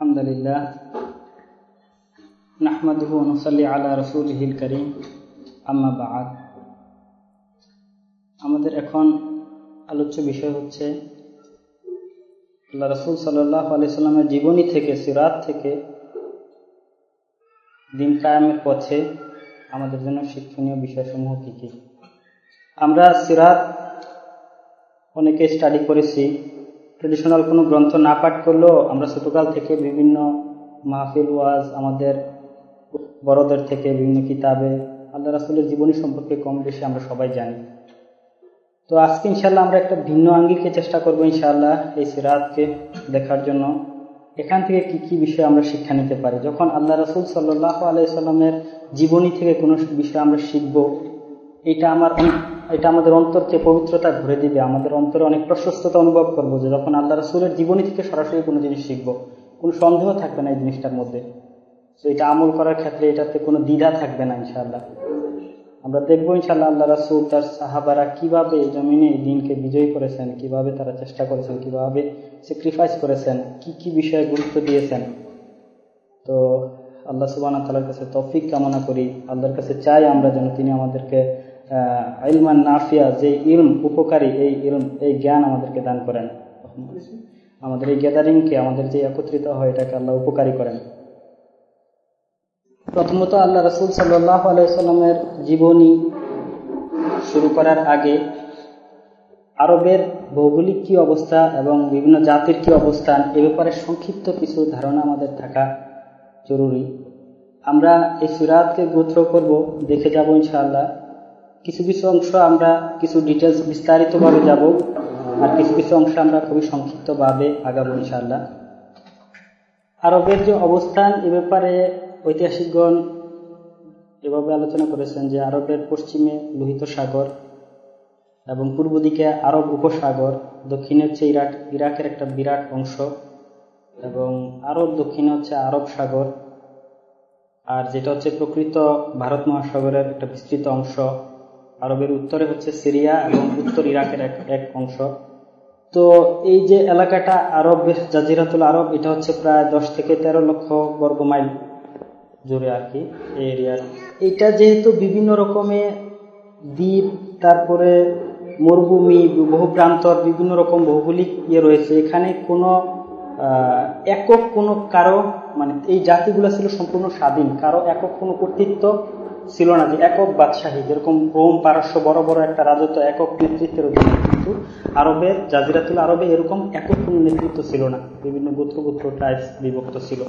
الحمد لله نحمده ونصلي على رسوله الكريم أما بعد আমাদের এখন আলোচ্য বিষয় হচ্ছে আল্লাহ রসুল সাল্লাহ আলাইসাল্লামের জীবনী থেকে সিরাত থেকে দিন কায়ামের পথে আমাদের জন্য শিক্ষণীয় বিষয়সমূহ কী কী আমরা সিরাত অনেকে স্টাডি করেছি ট্রেডিশনাল কোনো গ্রন্থ না পাঠ করলেও আমরা ছোটকাল থেকে বিভিন্ন মাহফিল, ওয়াজ আমাদের বড়দের থেকে বিভিন্ন কিতাবে আল্লাহ রাসুলের জীবনী সম্পর্কে কম বেশি আমরা সবাই জানি। তো আজকে ইনশাল্লাহ আমরা একটা ভিন্ন আঙ্গিকে চেষ্টা করব ইনশাআল্লাহ এই সিরাতকে দেখার জন্য। এখান থেকে কি কি বিষয় আমরা শিক্ষা নিতে পারি? যখন আল্লাহ রাসুল সাল্লাহ আলাইসাল্লামের জীবনী থেকে কোনো বিষয় আমরা শিখব, এটা আমার এটা আমাদের অন্তরকে পবিত্রতা ভরে দিবে। আমাদের অন্তরে অনেক প্রশস্ততা অনুভব করব যে যখন আল্লাহ রসুলের জীবনী থেকে সরাসরি কোনো জিনিস শিখব, কোনো সন্দেহ থাকবে না এই জিনিসটার মধ্যে। তো এটা আমল করার ক্ষেত্রে এটাতে কোনো দ্বিধা থাকবে না ইনশাআল্লাহ। আমরা দেখব ইনশাল্লাহ আল্লাহ রাসুল তার সাহাবারা কীভাবে জমিনে দিনকে বিজয়ী করেছেন, কীভাবে তারা চেষ্টা করেছেন, কীভাবে স্যাক্রিফাইস করেছেন, কি কি বিষয়ে গুরুত্ব দিয়েছেন। তো আল্লাহ সুবাহ তালার কাছে তফিক কামনা করি। আল্লাহর কাছে চাই আমরা যেন তিনি আমাদেরকে ইলমান নাফিয়া যে ইলম, উপকারী এই ইলম, এই জ্ঞান আমাদেরকে দান করেন। আমাদের এই গ্যাদারিংকে আমাদের যে একত্রিত হয়, এটাকে আল্লাহ উপকারী করেন। প্রথমত আল্লাহ রসুল সাল্লাহ আলাইসাল্লামের জীবনী শুরু করার আগে আরবের ভৌগোলিক কি অবস্থা এবং বিভিন্ন জাতির কি অবস্থান, এ ব্যাপারে সংক্ষিপ্ত কিছু ধারণা আমাদের থাকা জরুরি। আমরা এই সুরাতকে গোত্র করব, দেখে যাব ইনশাআল্লাহ। কিছু কিছু অংশ আমরা কিছু ডিটেলস বিস্তারিতভাবে যাব, আর কিছু কিছু অংশ আমরা খুবই সংক্ষিপ্তভাবে আগাবো ইনশাআল্লাহ। আরবের যে অবস্থান এ ব্যাপারে ঐতিহাসিকগণ এভাবে আলোচনা করেছেন যে আরবের পশ্চিমে লোহিত সাগর এবং পূর্ব দিকে আরব উপসাগর, দক্ষিণে হচ্ছে ইরাক, ইরাকের একটা বিরাট অংশ এবং আরব দক্ষিণে হচ্ছে আরব সাগর, আর যেটা হচ্ছে প্রকৃত ভারত মহাসাগরের একটা বিস্তৃত অংশ। আরবের উত্তরে হচ্ছে সিরিয়া এবং উত্তর ইরাকের এক অংশ। তো এই যে এলাকাটা আরব, জাজিরাতুল আরব, এটা হচ্ছে প্রায় দশ থেকে তেরো লক্ষ বর্গ মাইল জুড়ে আর কি এই এরিয়ার। এটা যেহেতু বিভিন্ন রকমের দ্বীপ, তারপরে মরুভূমি, বহু প্রান্তর, বিভিন্ন রকম ভৌগোলিক ইয়ে রয়েছে। এখানে কোনো একক কোনো কারও মানে এই জাতিগুলো ছিল সম্পূর্ণ স্বাধীন। কারও একক কোনো কর্তৃত্ব ছিল না যে একক বাদশাহী, যেরকম রোম, পারস্য, বড় বড় একটা রাজত্ব, একক নেতৃত্বের অধীনে কিন্তু আরবের জাজিরাতুল আরবে এরকম একক নেতৃত্ব ছিল না। বিভিন্ন গোত্র গোত্র বিভক্ত ছিল।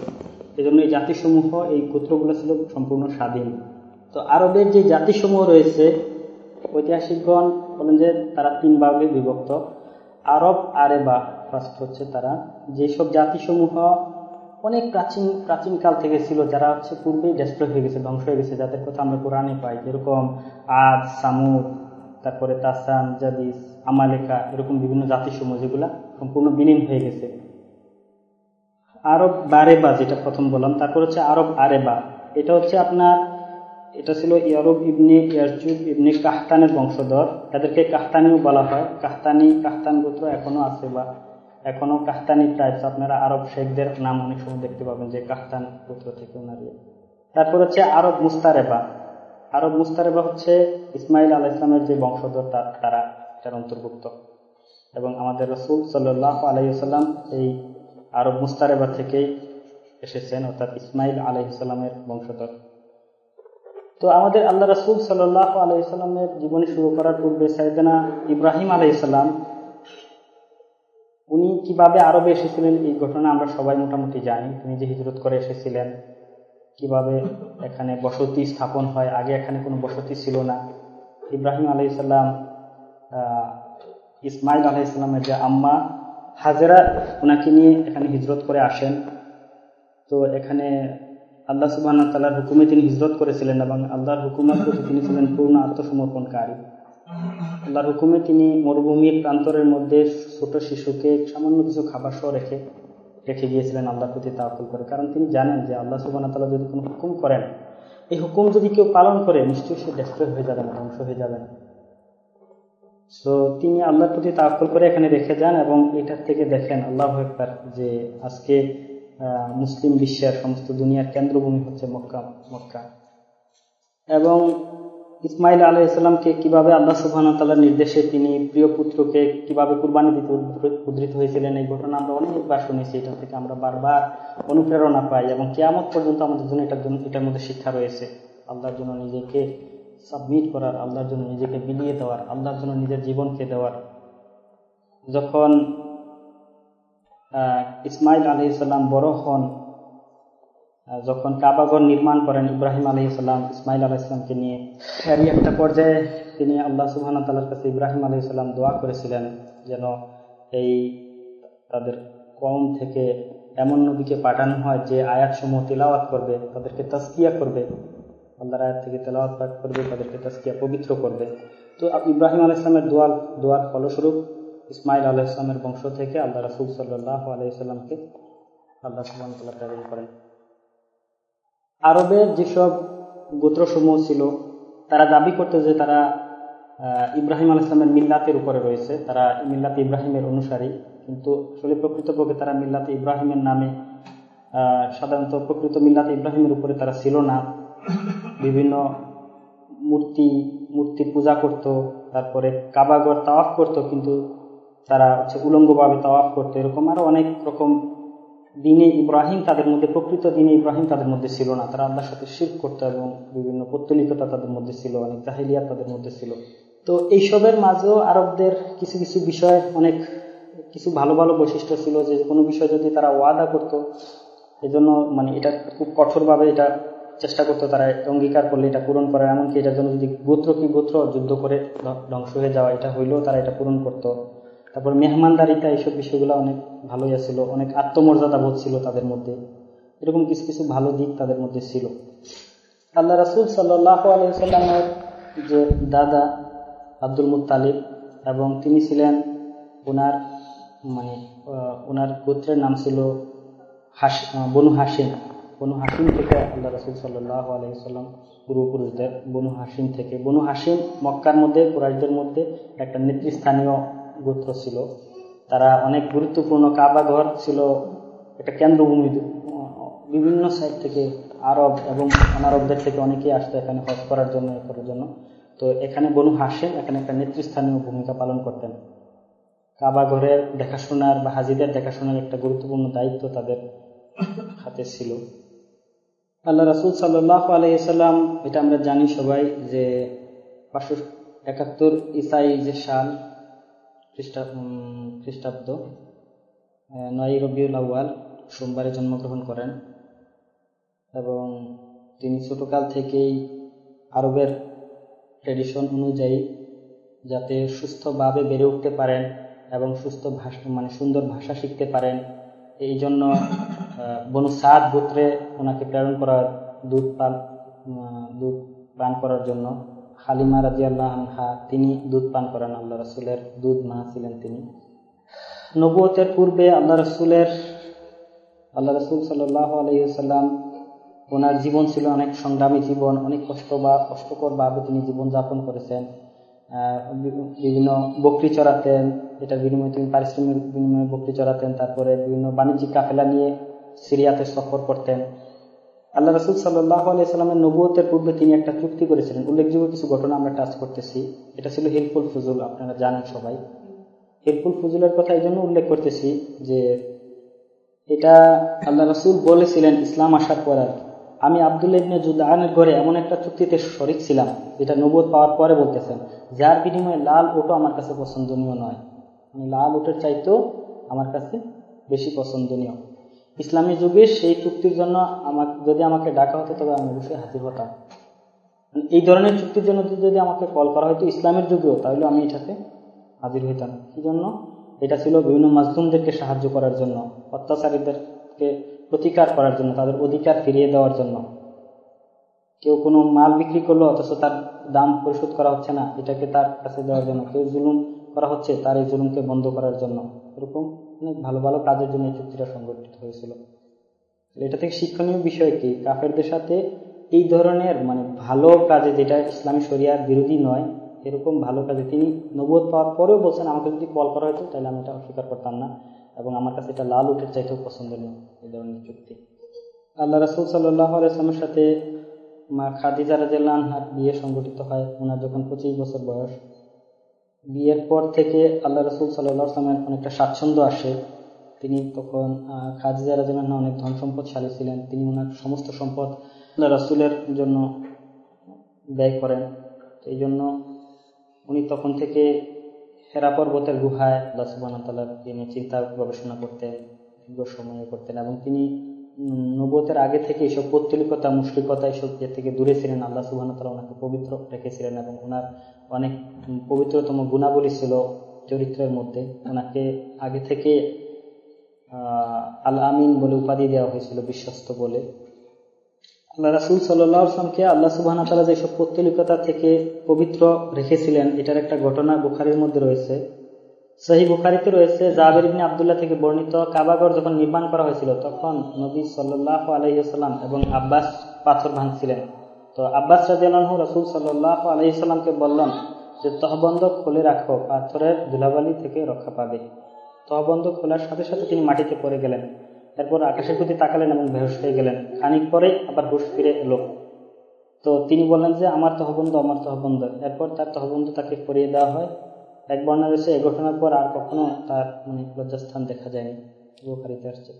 এই জন্য এই জাতিসমূহ, এই গোত্রগুলো ছিল সম্পূর্ণ স্বাধীন। তো আরবের যে জাতিসমূহ রয়েছে, ঐতিহাসিকগণ বলেন যে তারা তিন ভাগে বিভক্ত। আরব, আরেবা, ফার্স্ট হচ্ছে তারা। যেসব জাতিসমূহ অনেক প্রাচীন প্রাচীন কাল থেকে ছিল যারা হচ্ছে পূর্বেই ডেস্ট্রয় হয়ে গেছে, ধ্বংস হয়ে গেছে, যাদের কথা আমরা কোরআনে পাই, যেরকম আদ, সামুদ, তারপরে তাসান জাদিস আমালেকা এরকম বিভিন্ন জাতিসমূহ যেগুলা সম্পূর্ণ বিলীন হয়ে গেছে। আরব বারেবা যেটা প্রথম বললাম, তারপর হচ্ছে আরব আরেবা। এটা হচ্ছে আপনার, এটা ছিল ইয়ারব ইবনে ইয়ারচুব ইবনে কাহতানের বংশধর। এদেরকে কাহতানিও বলা হয়। কাহতানি, কাহতান গোত্র এখনও আছে বা এখনও কাহতানি টাইপস আপনারা আরব শেখদের নাম অনেক সময় দেখতে পাবেন যে কাহতান পুত্র থেকে ওনার তারপর হচ্ছে আরব মুস্তারেবা। আরব মুস্তারেবা হচ্ছে ইসমাইল আলাহ ইসলামের যে বংশধর তারা এটার অন্তর্ভুক্ত। এবং আমাদের রসুল সাল্লাহ আলাইসাল্লাম এই আরব মুস্তারেবা থেকেই এসেছেন, অর্থাৎ ইসমাইল আলাইসাল্লামের বংশধর। তো আমাদের আল্লাহ রসুল সাল্লাহ আলাইসাল্লামের জীবনী শুরু করার পূর্বে সাইদানা ইব্রাহিম আলাইসাল্লাম উনি কীভাবে আরবে এসেছিলেন এই ঘটনা আমরা সবাই মোটামুটি জানি। তিনি যে হিজরত করে এসেছিলেন, কীভাবে এখানে বসতি স্থাপন হয়, আগে এখানে কোনো বসতি ছিল না। ইব্রাহিম আলাইসাল্লাম ইসমাইল আলাইসাল্লামের যে আম্মা, হাজেরা, ওনাকে নিয়ে এখানে হিজরত করে আসেন। তো এখানে আল্লাহ সুবাহ তাল্লাহার হুকুমে তিনি হিজরত করেছিলেন এবং আল্লাহর হুকুমের প্রতি তিনি ছিলেন পূর্ণ আত্মসমর্পণকারী। আল্লাহর হুকুমে তিনি মরুভূমির প্রান্তরের মধ্যে ছোট শিশুকে সামান্য কিছু খাবার সহ রেখে রেখে গিয়েছিলেন আল্লাহর প্রতি তাওকুল করে। কারণ তিনি জানেন যে আল্লাহ সুবাহ তাল্লাহ যদি কোনো হুকুম করেন, এই হুকুম যদি কেউ পালন করে, নিশ্চয়ই সে ডেস্ট্রয় হয়ে যাবে না, ধ্বংস হয়ে যাবে না। তো তিনি আল্লাহর প্রতি তাওকুল করে এখানে রেখে যান এবং এটার থেকে দেখেন আল্লাহ একবার যে আজকে মুসলিম বিশ্বের সমস্ত দুনিয়ার কেন্দ্রভূমি হচ্ছে মক্কা মক্কা। এবং ইসমাইল আলাহ ইসলামকে কীভাবে আল্লাহ সুবাহ তাল্লার নির্দেশে তিনি প্রিয় পুত্রকে কীভাবে কুরবানি দিতে উদ্ধৃত হয়েছিলেন, এই ঘটনা আমরা অনেকবার শুনেছি। এটা থেকে আমরা বারবার অনুপ্রেরণা পাই এবং কেয়ামত পর্যন্ত আমাদের জন্য এটার জন্য এটার মধ্যে শিক্ষা রয়েছে। আল্লাহর জন্য নিজেকে সাবমিট করার, আল্লাহর জন্য নিজেকে বিলিয়ে দেওয়ার, আল্লাহর জন্য নিজের জীবনকে দেওয়ার। যখন ইসমাইল আলি ইসলাম বড় হন যখন কাবাগর নির্মাণ করেন ইব্রাহিম আলি ইসলাম ইসমাইল আলাহ ইসলামকে নিয়ে, এরই একটা পর্যায়ে তিনি আল্লাহ সুবাহ তাল্লার কাছে ইব্রাহিম আলি ইসলাম দোয়া করেছিলেন যেন এই তাদের কম থেকে এমন নবীকে পাঠানো হয় যে আয়াত সমূহ তেলাওয়াত করবে, তাদেরকে তাস্কিয়া করবে। আল্লাহর আয়াত থেকে তেলাওয়াত পাঠ করবে, তাদেরকে তাস্কিয়া পবিত্র করবে। তো ইব্রাহিম আল ইসলামের দোয়ার দোয়ার ফলস্বরূপ ইসমাইল আলাহ ইসলামের বংশ থেকে আল্লাহ রাসুল সাল্লাহ আলাইসাল্লামকে আল্লাহ সুবাহতাল্লাহ প্রেরণ করেন। আরবের যেসব গোত্রসমূহ ছিল, তারা দাবি করতে যে তারা ইব্রাহিম আল ইসলামের মিল্লাতের উপরে রয়েছে। তারা মিল্লাতে ইব্রাহিমের অনুসারী। কিন্তু আসলে প্রকৃতপক্ষে তারা মিল্লাতে ইব্রাহিমের নামে সাধারণত প্রকৃত মিল্লাতে ইব্রাহিমের উপরে তারা ছিল না। বিভিন্ন মূর্তি মূর্তি পূজা করত, তারপরে কাবাগর তাওয়াফ করত, কিন্তু তারা হচ্ছে উলঙ্গভাবে তাওয়াফ করতো, এরকম আরও অনেক রকম দিনে ইব্রাহিম তাদের মধ্যে, প্রকৃত দিনে ইব্রাহিম তাদের মধ্যে ছিল না। তারা আল্লাহর সাথে শির করতো এবং বিভিন্ন পত্তলিকতা তাদের মধ্যে ছিল, অনেক জাহিলিয়া তাদের মধ্যে ছিল। তো এইসবের মাঝেও আরবদের কিছু কিছু বিষয়, অনেক কিছু ভালো ভালো বৈশিষ্ট্য ছিল যে কোনো বিষয় যদি তারা ওয়াদা করতো, এজন্য মানে এটা খুব কঠোরভাবে এটা চেষ্টা করতো, তারা অঙ্গীকার করলে এটা পূরণ করা এমনকি এটার জন্য যদি গোত্র কি গোত্র যুদ্ধ করে ধ্বংস হয়ে যাওয়া, এটা হইলেও তারা এটা পূরণ করতো। তারপর মেহমানদারিতা এইসব বিষয়গুলো অনেক ভালোই আছিল, অনেক আত্মমর্যাদা বোধ ছিল তাদের মধ্যে। এরকম কিছু কিছু ভালো দিক তাদের মধ্যে ছিল। আল্লাহ রাসুল সাল্লাহ যে দাদা আব্দুল মুতালিব এবং তিনি ছিলেন ওনার মানে ওনার গোত্রের নাম ছিল হাস বনু হাসিম বনু হাসিম থেকে আল্লাহ রসুল সাল্লাহ আলাইসাল্লাম পূর্বপুরুষদের, বনু হাসিম থেকে। বনু হাসিম মক্কার মধ্যে, কুরাইশদের মধ্যে একটা নেতৃস্থানীয় গোত্র ছিল। তারা অনেক গুরুত্বপূর্ণ কাবা ঘর ছিল। একটা কেন্দ্রভূমি বিভিন্ন সাইড থেকে আরব এবং অনারবদের থেকে অনেকেই আসতো এখানে হজ করার জন্য করার জন্য। তো এখানে বনু হাসেম এখানে একটা নেতৃস্থানীয় ভূমিকা পালন করতেন। কাবা ঘরের দেখাশোনার বা হাজিদের দেখাশোনার একটা গুরুত্বপূর্ণ দায়িত্ব তাদের হাতে ছিল। আল্লাহ রাসুল সাল্লাহ আলাইসাল্লাম এটা আমরা জানি সবাই যে পাঁচশো একাত্তর ইসাই যে সাল খ্রিস্টাব্দ নয় রবিউল আউ্য়াল, সোমবারে জন্মগ্রহণ করেন এবং তিনি ছোটকাল থেকেই আরবের ট্রেডিশন অনুযায়ী যাতে সুস্থভাবে বেড়ে উঠতে পারেন এবং সুস্থ ভাষা মানে সুন্দর ভাষা শিখতে পারেন। এই জন্য বনু সাদ গোত্রে ওনাকে প্রেরণ করার দুধ পান দুধ পান করার জন্য হালিমা রাজি আল্লাহ আনহা, তিনি দুধ পান করেন আল্লাহ রসুলের, দুধ মা ছিলেন তিনি। নবুয়তের পূর্বে আল্লাহ রসুলের, আল্লাহ রসুল সাল্লাহ আলহিহাল্লাম ওনার জীবন ছিল অনেক সংগ্রামী জীবন, অনেক কষ্ট বা কষ্টকর ভাবে তিনি জীবনযাপন করেছেন। বিভিন্ন বকরি চড়াতেন, এটার বিনিময়ে তিনি পারিশ্রমিক বিনিময়ে বকরি চড়াতেন, তারপরে বিভিন্ন বাণিজ্যিক কাফেলা নিয়ে সিরিয়াতে সফর করতেন। আল্লাহ রসুল সাল্লাহ আলিয়াল্লামের নবুয়তের পূর্বে তিনি একটা চুক্তি করেছিলেন। উল্লেখযোগ্য কিছু ঘটনা আমরা টাচ করতেছি। এটা ছিল হেল্পফুল ফজুল, আপনারা জানেন সবাই। হেল্পফুল ফজুলের কথা এই জন্য উল্লেখ করতেছি যে এটা আল্লাহ রসুল বলেছিলেন ইসলাম আসার পর আর আমি আবদুল্লা ইবনে জুদানের ঘরে এমন একটা চুক্তিতে শরিক ছিলাম, যেটা নবুয় পাওয়ার পরে বলতেছেন, যার বিনিময়ে লাল ওটো আমার কাছে পছন্দনীয় নয়। মানে লাল ওটের চাইতেও আমার কাছে বেশি পছন্দনীয়। ইসলামী যুগে সেই চুক্তির জন্য আমাকে, যদি আমাকে ডাকা হতো, তবে আমি অবশ্যই হাজির হতাম। এই ধরনের চুক্তির জন্য যদি আমাকে কল করা হয়তো ইসলামের যুগেও, তাহলে আমি এটাতে হাজির হইতাম। কি জন্য এটা ছিল বিভিন্ন মাজলুমদেরকে সাহায্য করার জন্য, অত্যাচারীদেরকে প্রতিকার করার জন্য, তাদের অধিকার ফিরিয়ে দেওয়ার জন্য। কেউ কোনো মাল বিক্রি করল, অথচ তার দাম পরিশোধ করা হচ্ছে না, এটাকে তার কাছে দেওয়ার জন্য। কেউ জুলুম করা হচ্ছে, তার এই জুলুমকে বন্ধ করার জন্য। এরকম অনেক ভালো ভালো কাজের জন্য এই চুক্তিটা সংগঠিত হয়েছিল। এটা থেকে শিক্ষণীয় বিষয় কি? কাফেরদের সাথে এই ধরনের মানে ভালো কাজে যেটা ইসলামী শরিয়ার বিরোধী নয়, এরকম ভালো কাজে তিনি নবোধ পাওয়ার পরেও বলছেন, আমাকে যদি কল করা হতো তাহলে আমি এটা অস্বীকার করতাম না এবং আমার কাছে এটা লাল উঠের চাইতেও পছন্দনীয় এই ধরনের চুক্তি। আল্লাহ রসুল সাল্লাহ সাথে মা খাদিজা রাজার বিয়ে সংগঠিত হয়। ওনার যখন পঁচিশ বছর বয়স বিয়ের পর থেকে আল্লাহ রসুল সাল্লাহ আসলামের অনেকটা স্বাচ্ছন্দ্য আসে। তিনি তখন খাদিজা রাজান অনেক ধন সম্পদশালী ছিলেন। তিনি ওনার সমস্ত সম্পদ আল্লাহ রসুলের জন্য ব্যয় করেন। এই জন্য উনি তখন থেকে হেরা পর্বতের গুহায় আল্লাহ সুবাহ তাল্লাহ তিনি চিন্তা গবেষণা করতেন, দীর্ঘ সময় করতেন এবং তিনি নবতের আগে থেকে এইসব পৌত্তলিকতা মুশলিকতা এইসব থেকে দূরে ছিলেন। আল্লাহ সুবাহ ওনাকে পবিত্র রেখেছিলেন এবং ওনার অনেক পবিত্রতম গুণাবলী ছিল চরিত্রের মধ্যে। ওনাকে আগে থেকে আল আমিন বলে উপাধি দেওয়া হয়েছিল বিশ্বস্ত বলে। আল্লাহ রাসুল সাল্লামকে আল্লাহ সুবাহ তালা যেসব পৌত্তলিকতা থেকে পবিত্র রেখেছিলেন, এটার একটা ঘটনা বুখারির মধ্যে রয়েছে। সহি বুখারিতে রয়েছে, জাবের আবদুল্লাহ থেকে বর্ণিত কাবাগড় যখন নির্মাণ করা হয়েছিল, তখন নবী সাল্লাহ আলহিহাল্লাম এবং আব্বাস পাথর ভাঙছিলেন। তো আব্বাস রাজিয়ালহু রসুল সাল্লাহ আলহিসাল্লামকে বললেন যে তহবন্ধ খুলে রাখো, পাথরের ধুলাবালি থেকে রক্ষা পাবে। তহবন্ধ খোলার সাথে সাথে তিনি মাটিতে পড়ে গেলেন। এরপর আকাশের প্রতি তাকালেন এবং বেহস হয়ে গেলেন। খানিক পরে আবার হুশ ফিরে এলো। তো তিনি বললেন যে, আমার তহবন্ধ আমার তহবন্ধ। এরপর তার তহবন্ধ তাকে পরিয়ে দেওয়া হয়। এক বর্ণা রয়েছে, এ ঘটনার পর আর কখনো তার মানে লজ্জাস্থান দেখা যায়নি। আসছে।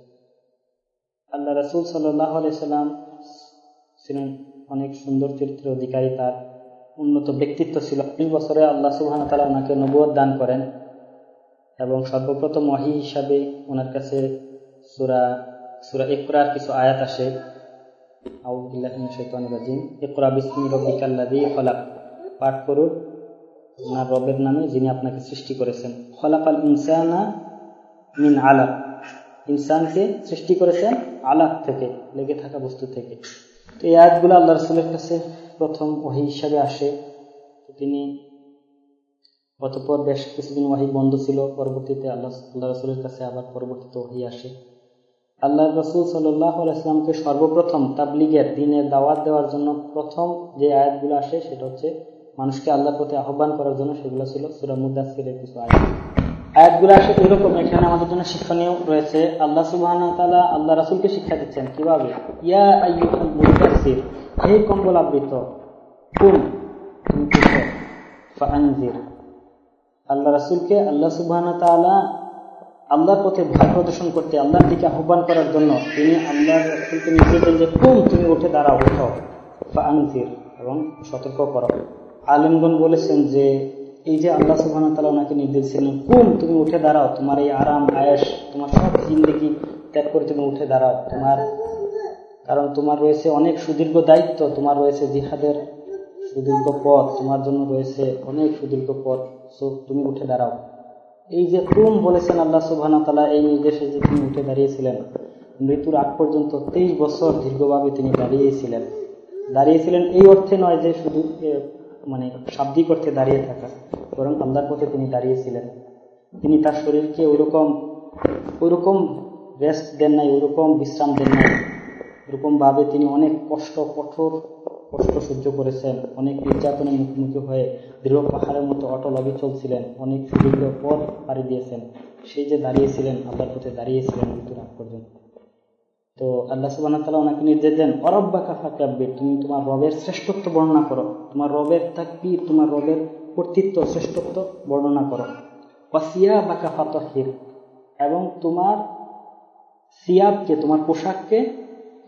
আল্লাহ রসুল সাল্লাহ আলাইসাল্লাম ছিলেন অনেক সুন্দর চরিত্রের অধিকারী তার উন্নত ব্যক্তিত্ব ছিল। এই বছরে আল্লাহ সুবাহ তালা ওনাকে নবুয় দান করেন এবং সর্বপ্রথম ওয়াহি হিসাবে ওনার কাছে সুরা সুরা ইকরার কিছু আয়াত আসে। ইকরা বিসমি রব্বিকাল্লাযী খলাক। পাঠ করুন। আপনার রবের নামে যিনি আপনাকে সৃষ্টি করেছেন। খলাকাল ইনসানা মিন আলাক। ইনসানকে সৃষ্টি করেছেন আলাক থেকে, লেগে থাকা বস্তু থেকে। তো এই আয়াতগুলো আল্লাহ রসুলের কাছে প্রথম ওহি হিসাবে আসে। তিনি অতপর বেশ কিছুদিন ওয়াহি বন্ধ ছিল, পরবর্তীতে আল্লাহ আল্লাহ রসুলের কাছে আবার পরবর্তীতে ওহি আসে। আল্লাহ রসুল সাল্লাহ আলাইসলামকে সর্বপ্রথম তাবলিগের দিনের দাওয়াত দেওয়ার জন্য প্রথম যে আয়াতগুলো আসে, সেটা হচ্ছে, মানুষকে আল্লাহর প্রতি আহ্বান করার জন্য সেগুলো ছিল সুরা মুদাসিরের কিছু আয়াত। আয়াতগুলো আসে এরকম, এখানে আমাদের জন্য শিক্ষণীয় রয়েছে। আল্লাহ সুবাহ আল্লাহ রাসুলকে শিক্ষা দিচ্ছেন কীভাবে? ইয়া হে কম্বল আবৃত আল্লাহ রাসুলকে আল্লাহ সুবাহ আল্লাহর পথে ভয় প্রদর্শন করতে, আল্লাহর দিকে আহ্বান করার জন্য তিনি আল্লাহ রাসুলকে নির্দেশ যে, কুম, তুমি উঠে দাঁড়াও, উঠো, ফাআনজির এবং সতর্ক করো। আলিমগণ বলেছেন যে এই যে আল্লাহ সুবাহ তালা ওনাকে নির্দেশ ছিলেন কুম, তুমি উঠে দাঁড়াও, তোমার এই আরাম আয়াস তোমার সব জিন্দগি ত্যাগ করে তুমি উঠে দাঁড়াও। তোমার, কারণ তোমার রয়েছে অনেক সুদীর্ঘ দায়িত্ব, তোমার রয়েছে জিহাদের সুদীর্ঘ পথ, তোমার জন্য রয়েছে অনেক সুদীর্ঘ পথ, সো তুমি উঠে দাঁড়াও। এই যে কুম বলেছেন আল্লাহ সুবাহ তালা এই নির্দেশে যে তিনি উঠে দাঁড়িয়েছিলেন, মৃত্যুর আগ পর্যন্ত তেইশ বছর দীর্ঘভাবে তিনি দাঁড়িয়েছিলেন। দাঁড়িয়েছিলেন এই অর্থে নয় যে শুধু মানে শাব্দিক অর্থে দাঁড়িয়ে থাকা, বরং আল্লাহর পথে তিনি দাঁড়িয়েছিলেন। তিনি তার শরীরকে ওইরকম ওইরকম রেস্ট দেন নাই ওইরকম বিশ্রাম দেন নাই। এরকমভাবে তিনি অনেক কষ্ট, কঠোর কষ্ট সহ্য করেছেন। অনেক নির্যাতনের মুখোমুখি হয়ে দৃঢ় পাহাড়ের মতো অটল অবিচল ছিলেন। অনেক সুদীর্ঘ পথ পাড়ি দিয়েছেন। সেই যে দাঁড়িয়েছিলেন, আল্লাহর পথে দাঁড়িয়েছিলেন মৃত্যুর আগ পর্যন্ত। তো আল্লাহ সুবাহ তালা ওনাকে নির্দেশ দেন অরব্বা কাফা কাব্যের তুমি তোমার রবের শ্রেষ্ঠত্ব বর্ণনা করো। তোমার রবের তাকবীর, তোমার রবের কর্তৃত্ব, শ্রেষ্ঠত্ব বর্ণনা করো। ওয়াসিয়া বা কাফা তহির এবং তোমার সিয়াবকে, তোমার পোশাককে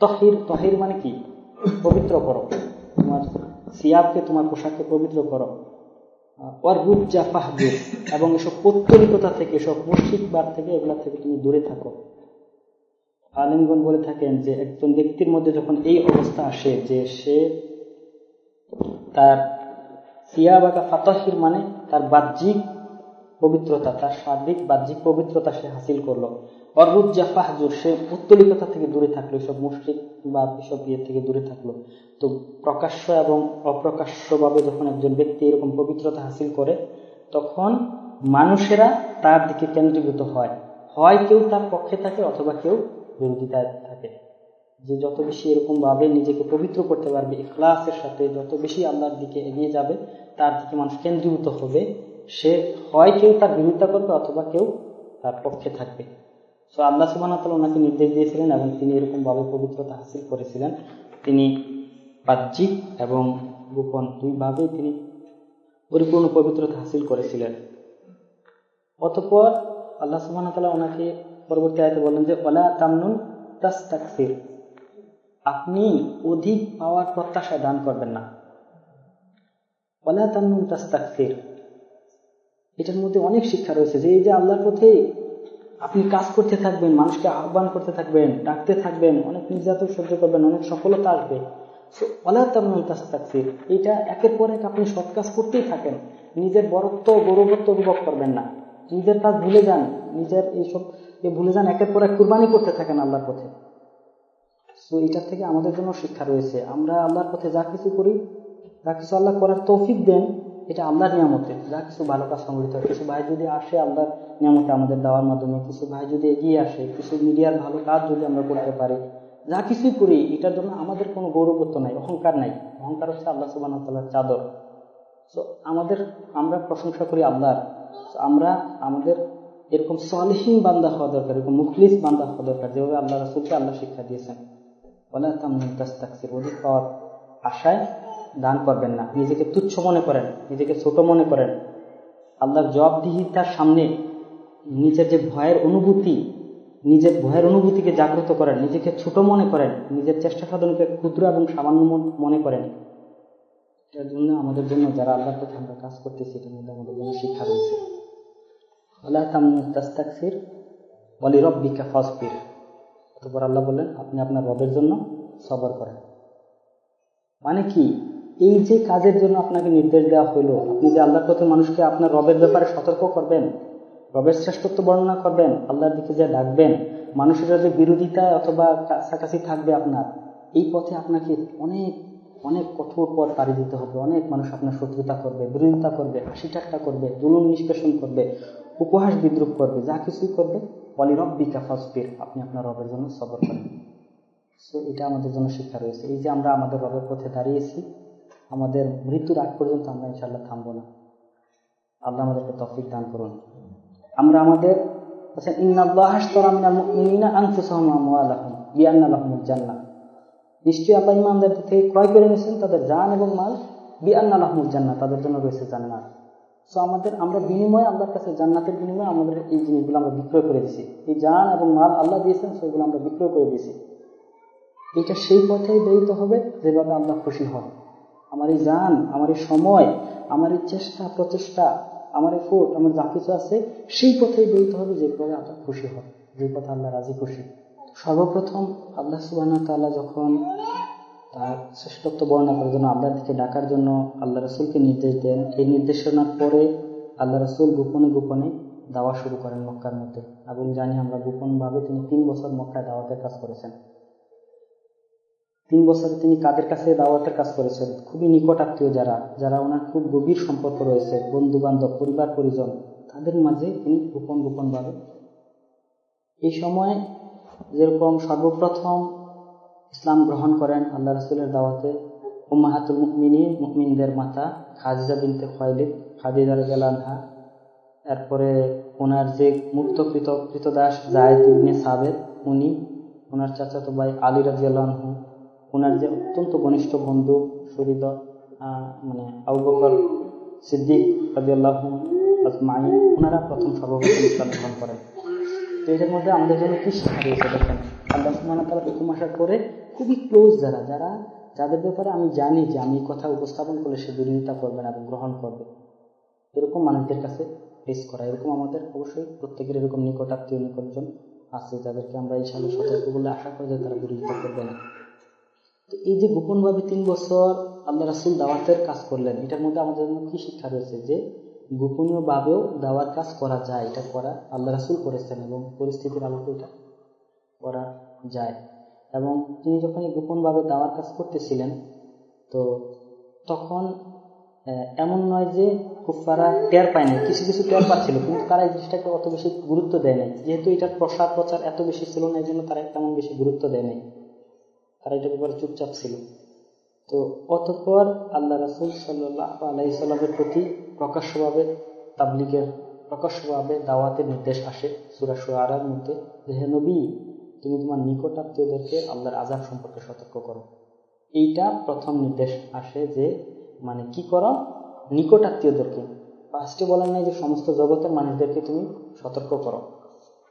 তহির তহির মানে কি? পবিত্র করো। তোমার সিয়াবকে, তোমার পোশাককে পবিত্র করো। ওর রূপজা ফাহদুর এবং এসব পৌত্তলিকতা থেকে, এসব মুর্শিকবাদ থেকে, এগুলা থেকে তুমি দূরে থাকো। আলিমগণ বলে থাকেন যে একজন ব্যক্তির মধ্যে যখন এই অবস্থা আসে যে সে তার সিয়াবাকা ফাতাহির মানে তার বাহ্যিক পবিত্রতা, তার সার্বিক বাহ্যিক পবিত্রতা সে হাসিল করল। অরুজ্জা ফাহজুর সে উত্তলিকতা থেকে দূরে থাকল, এসব মুশ্রিক বা এসব ইয়ে থেকে দূরে থাকল। তো প্রকাশ্য এবং অপ্রকাশ্যভাবে যখন একজন ব্যক্তি এরকম পবিত্রতা হাসিল করে, তখন মানুষেরা তার দিকে কেন্দ্রীভূত হয়। হয় কেউ তার পক্ষে থাকে অথবা কেউ বিরোধিতায় থাকে। যে যত বেশি এরকম ভাবে নিজেকে পবিত্র করতে পারবে ক্লাসের সাথে যত বেশি আল্লাহর দিকে এগিয়ে যাবে, তার দিকে মানুষ কেন্দ্রীভূত হবে, সে হয় কেউ তার বিরোধিতা করবে অথবা কেউ তার পক্ষে থাকবে। তো আল্লাহ সুবাহ ওনাকে নির্দেশ দিয়েছিলেন এবং তিনি এরকম ভাবে পবিত্রতা হাসিল করেছিলেন। তিনি বাহ্যিক এবং গোপন দুইভাবেই তিনি পরিপূর্ণ পবিত্রতা হাসিল করেছিলেন। অতপর আল্লাহ সুবাহ ওনাকে পরবর্তী আয়তে বললেন যে ওলা তামনুন তাস্তাকফির। আপনি অধিক পাওয়ার প্রত্যাশা দান করবেন না। ওলা তামনুন তাস্তাকফির। এটার মধ্যে অনেক শিক্ষা রয়েছে যে, এই যে আল্লাহর পথে আপনি কাজ করতে থাকবেন, মানুষকে আহ্বান করতে থাকবেন, ডাকতে থাকবেন, অনেক নির্যাতন সহ্য করবেন, অনেক সফলতা আসবে। এটা একের পর এক আপনি সৎ কাজ করতেই থাকেন। নিজের বরত্ব, গৌরবত্ব অনুভব করবেন না। নিজের কাজ ভুলে যান। নিজের এইসব ভুলে যান, একের পর এক কুরবানি করতে থাকেন আল্লাহর পথে। সো এটার থেকে আমাদের জন্য শিক্ষা রয়েছে। আমরা আল্লাহর পথে যা কিছু করি, যা কিছু আল্লাহ করার তৌফিক দেন, এটা আল্লাহর নিয়ামতে। যা কিছু ভালো কাজ সংগঠিত হয়, কিছু ভাই যদি আসে আল্লাহর নিয়ামতে আমাদের দেওয়ার মাধ্যমে, কিছু ভাই যদি এগিয়ে আসে, কিছু মিডিয়ার ভালো কাজ যদি আমরা করতে পারি, যা কিছুই করি, এটার জন্য আমাদের কোনো গৌরবত্ব নাই, অহংকার নাই। অহংকার হচ্ছে আল্লাহ সুবাহ চাদর। সো আমাদের, আমরা প্রশংসা করি আল্লাহর। আমরা আমাদের এরকম সলহীন বান্দা হওয়া দরকার, এরকম মুখলিস বান্দা হওয়া দরকার, যেভাবে আল্লাহ রসুলকে আল্লাহ শিক্ষা দিয়েছেন। বলে তামতাস্তাকসির অধিক পাওয়ার আশায় দান করবেন না। নিজেকে তুচ্ছ মনে করেন, নিজেকে ছোট মনে করেন। আল্লাহর জবাবদিহিতার সামনে নিজের যে ভয়ের অনুভূতি, নিজের ভয়ের অনুভূতিকে জাগ্রত করেন, নিজেকে ছোট মনে করেন, নিজের চেষ্টা সাধনকে ক্ষুদ্র এবং সামান্য মনে করেন। এটার জন্য আমাদের জন্য যারা আল্লাহর পথে আমরা কাজ করতেছি, এটার মধ্যে আমাদের জন্য শিক্ষা রয়েছে। আল্লাহ আপনি আপনার রবের জন্য সবর করেন। মানে কি? এই যে কাজের জন্য আপনাকে নির্দেশ দেওয়া হইল, আপনি যে আল্লাহর পথে মানুষকে আপনার রবের ব্যাপারে সতর্ক করবেন, রবের শ্রেষ্ঠত্ব বর্ণনা করবেন, আল্লাহর দিকে যা ডাকবেন, মানুষের যে বিরোধিতা অথবা কাছাকাছি থাকবে আপনার, এই পথে আপনাকে অনেক অনেক কঠোর পথ পাড়ি দিতে হবে। অনেক মানুষ আপনার শত্রুতা করবে, বিরোধিতা করবে হাসি ঠাট্টা করবে দুলুন নিষ্পেষণ করবে উপহাস বিদ্রুপ করবে, যা কিছুই করবে। বলি, রব্বিকা ফসফির আপনি আপনার রবের জন্য সবর করেন। সো এটা আমাদের জন্য শিক্ষা রয়েছে। এই যে আমরা আমাদের রবের পথে দাঁড়িয়েছি, আমাদের মৃত্যুর আগ পর্যন্ত আমরা ইনশাল্লাহ থামবো না। আল্লাহ আমাদেরকে তফিক দান করুন। আমরা আমাদের নিশ্চয়ই আল্লাহ ইমানদের থেকে ক্রয় করে নিয়েছেন তাদের জান এবং মাল। বিআন্না লাহমুল জান্নাত তাদের জন্য রয়েছে জান্নাত। সো আমাদের, আমরা বিনিময়ে আল্লাহর কাছে জান্নাতের বিনিময়ে আমাদের এই জিনিসগুলো আমরা বিক্রয় করে দিয়েছি এই জান এবং মাল আল্লাহ দিয়েছেন, সেগুলো আমরা বিক্রয় করে দিয়েছি এটা সেই পথেই ব্যয়িত হবে যেভাবে আল্লাহ খুশি হন আমার এই জান, আমার এই সময়, আমার এই চেষ্টা, প্রচেষ্টা, আমার এই ফুট আমার যা কিছু আছে, সেই পথেই ব্যয়িত হবে যেভাবে আল্লাহ খুশি হয় যে পথে আল্লাহ রাজি খুশি। সর্বপ্রথম আল্লাহ সুবাহ তাল্লাহ যখন তার শ্রেষ্ঠত্ব বর্ণনা করার জন্য আল্লাহর দিকে ডাকার জন্য আল্লাহ রসুলকে নির্দেশ দেন। এই নির্দেশনার পরে আল্লাহ রসুল গোপনে গোপনে দাওয়া শুরু করেন মক্কার মধ্যে। এবং জানি আমরা গোপনভাবে তিনি তিন বছর মক্কায় দাওয়াতের কাজ করেছেন। তিন বছরে তিনি কাদের কাছে দাওয়াতের কাজ করেছেন? খুবই নিকট আত্মীয় যারা যারা ওনার খুব গভীর সম্পর্ক রয়েছে বন্ধু বান্ধব পরিবার, পরিজন, তাদের মাঝে তিনি গোপন গোপন ভাবে এই সময় যেরকম সর্বপ্রথম ইসলাম গ্রহণ করেন আল্লাহ রসুলের দাওয়াতে। উম্মাহাতুল মুকমিনী মুকমিনদের মাতা খাজিজা বিনতে খয়লিদ খাদিজা রাজা এরপরে ওনার যে মুক্ত কৃত, কৃতদাস জায়দ ইবনে সাবেদ উনি ওনার চাচাতো ভাই আলী রাজিয়ালহু ওনার যে অত্যন্ত ঘনিষ্ঠ বন্ধু, শরীদ মানে আবু বকর সিদ্দিক রাজিয়াল্লাহ মাইন ওনারা প্রথম সর্বপ্রথম ইসলাম গ্রহণ করেন। তো এটার মধ্যে আমাদের জন্য কি শিক্ষা রয়েছে দেখেন? আল্লাহ সুমান তারা প্রথম আসার পরে খুবই ক্লোজ যারা যারা, যাদের ব্যাপারে আমি জানি যে আমি কথা উপস্থাপন করলে সে বিরোধিতা করবে না এবং গ্রহণ করবে। এরকম মানুষদের কাছে ফেস করা, এরকম আমাদের অবশ্যই প্রত্যেকের এরকম নিকটাত্মীয়, নিকটজন আছে যাদেরকে আমরা এই সামনে সতর্ক বলে আশা করি যে তারা বিরোধিতা করবে না। তো এই যে গোপনভাবে তিন বছর আল্লাহ রাসুল দাওয়াতের কাজ করলেন, এটার মধ্যে আমাদের জন্য কি শিক্ষা রয়েছে? যে গোপনীয় ভাবেও দাওয়ার কাজ করা যায়, এটা করা আল্লাহ রাসুল করেছেন এবং পরিস্থিতির আলোকে এটা করা যায়। এবং তিনি যখন গোপনভাবে দাওয়ার কাজ করতেছিলেন, তো তখন এমন নয় যে কুফারা টের পায় নাই, কিছু কিছু টের পাচ্ছিল, কিন্তু তারা এই জিনিসটাকে অত বেশি গুরুত্ব দেয় নাই। যেহেতু এটার প্রসার প্রচার এত বেশি ছিল না এই জন্য তারা তেমন বেশি গুরুত্ব দেয় নাই। তারা এটার ব্যাপারে চুপচাপ ছিল। তো অতঃপর আল্লাহ রাসুল সাল্লাহ আলাইসাল্লামের প্রতি প্রকাশ্যভাবে তাবলিগের, প্রকাশ্যভাবে দাওয়াতের নির্দেশ আসে, সুরা সুরার মধ্যে, যে হে নবী তুমি তোমার নিকট আত্মীয়দেরকে আল্লাহর আজাব সম্পর্কে সতর্ক করো। এইটা প্রথম নির্দেশ আসে যে মানে কি করো? নিকট আত্মীয়দেরকে ফার্স্টে বলেন নাই যে সমস্ত জগতের মানুষদেরকে তুমি সতর্ক করো।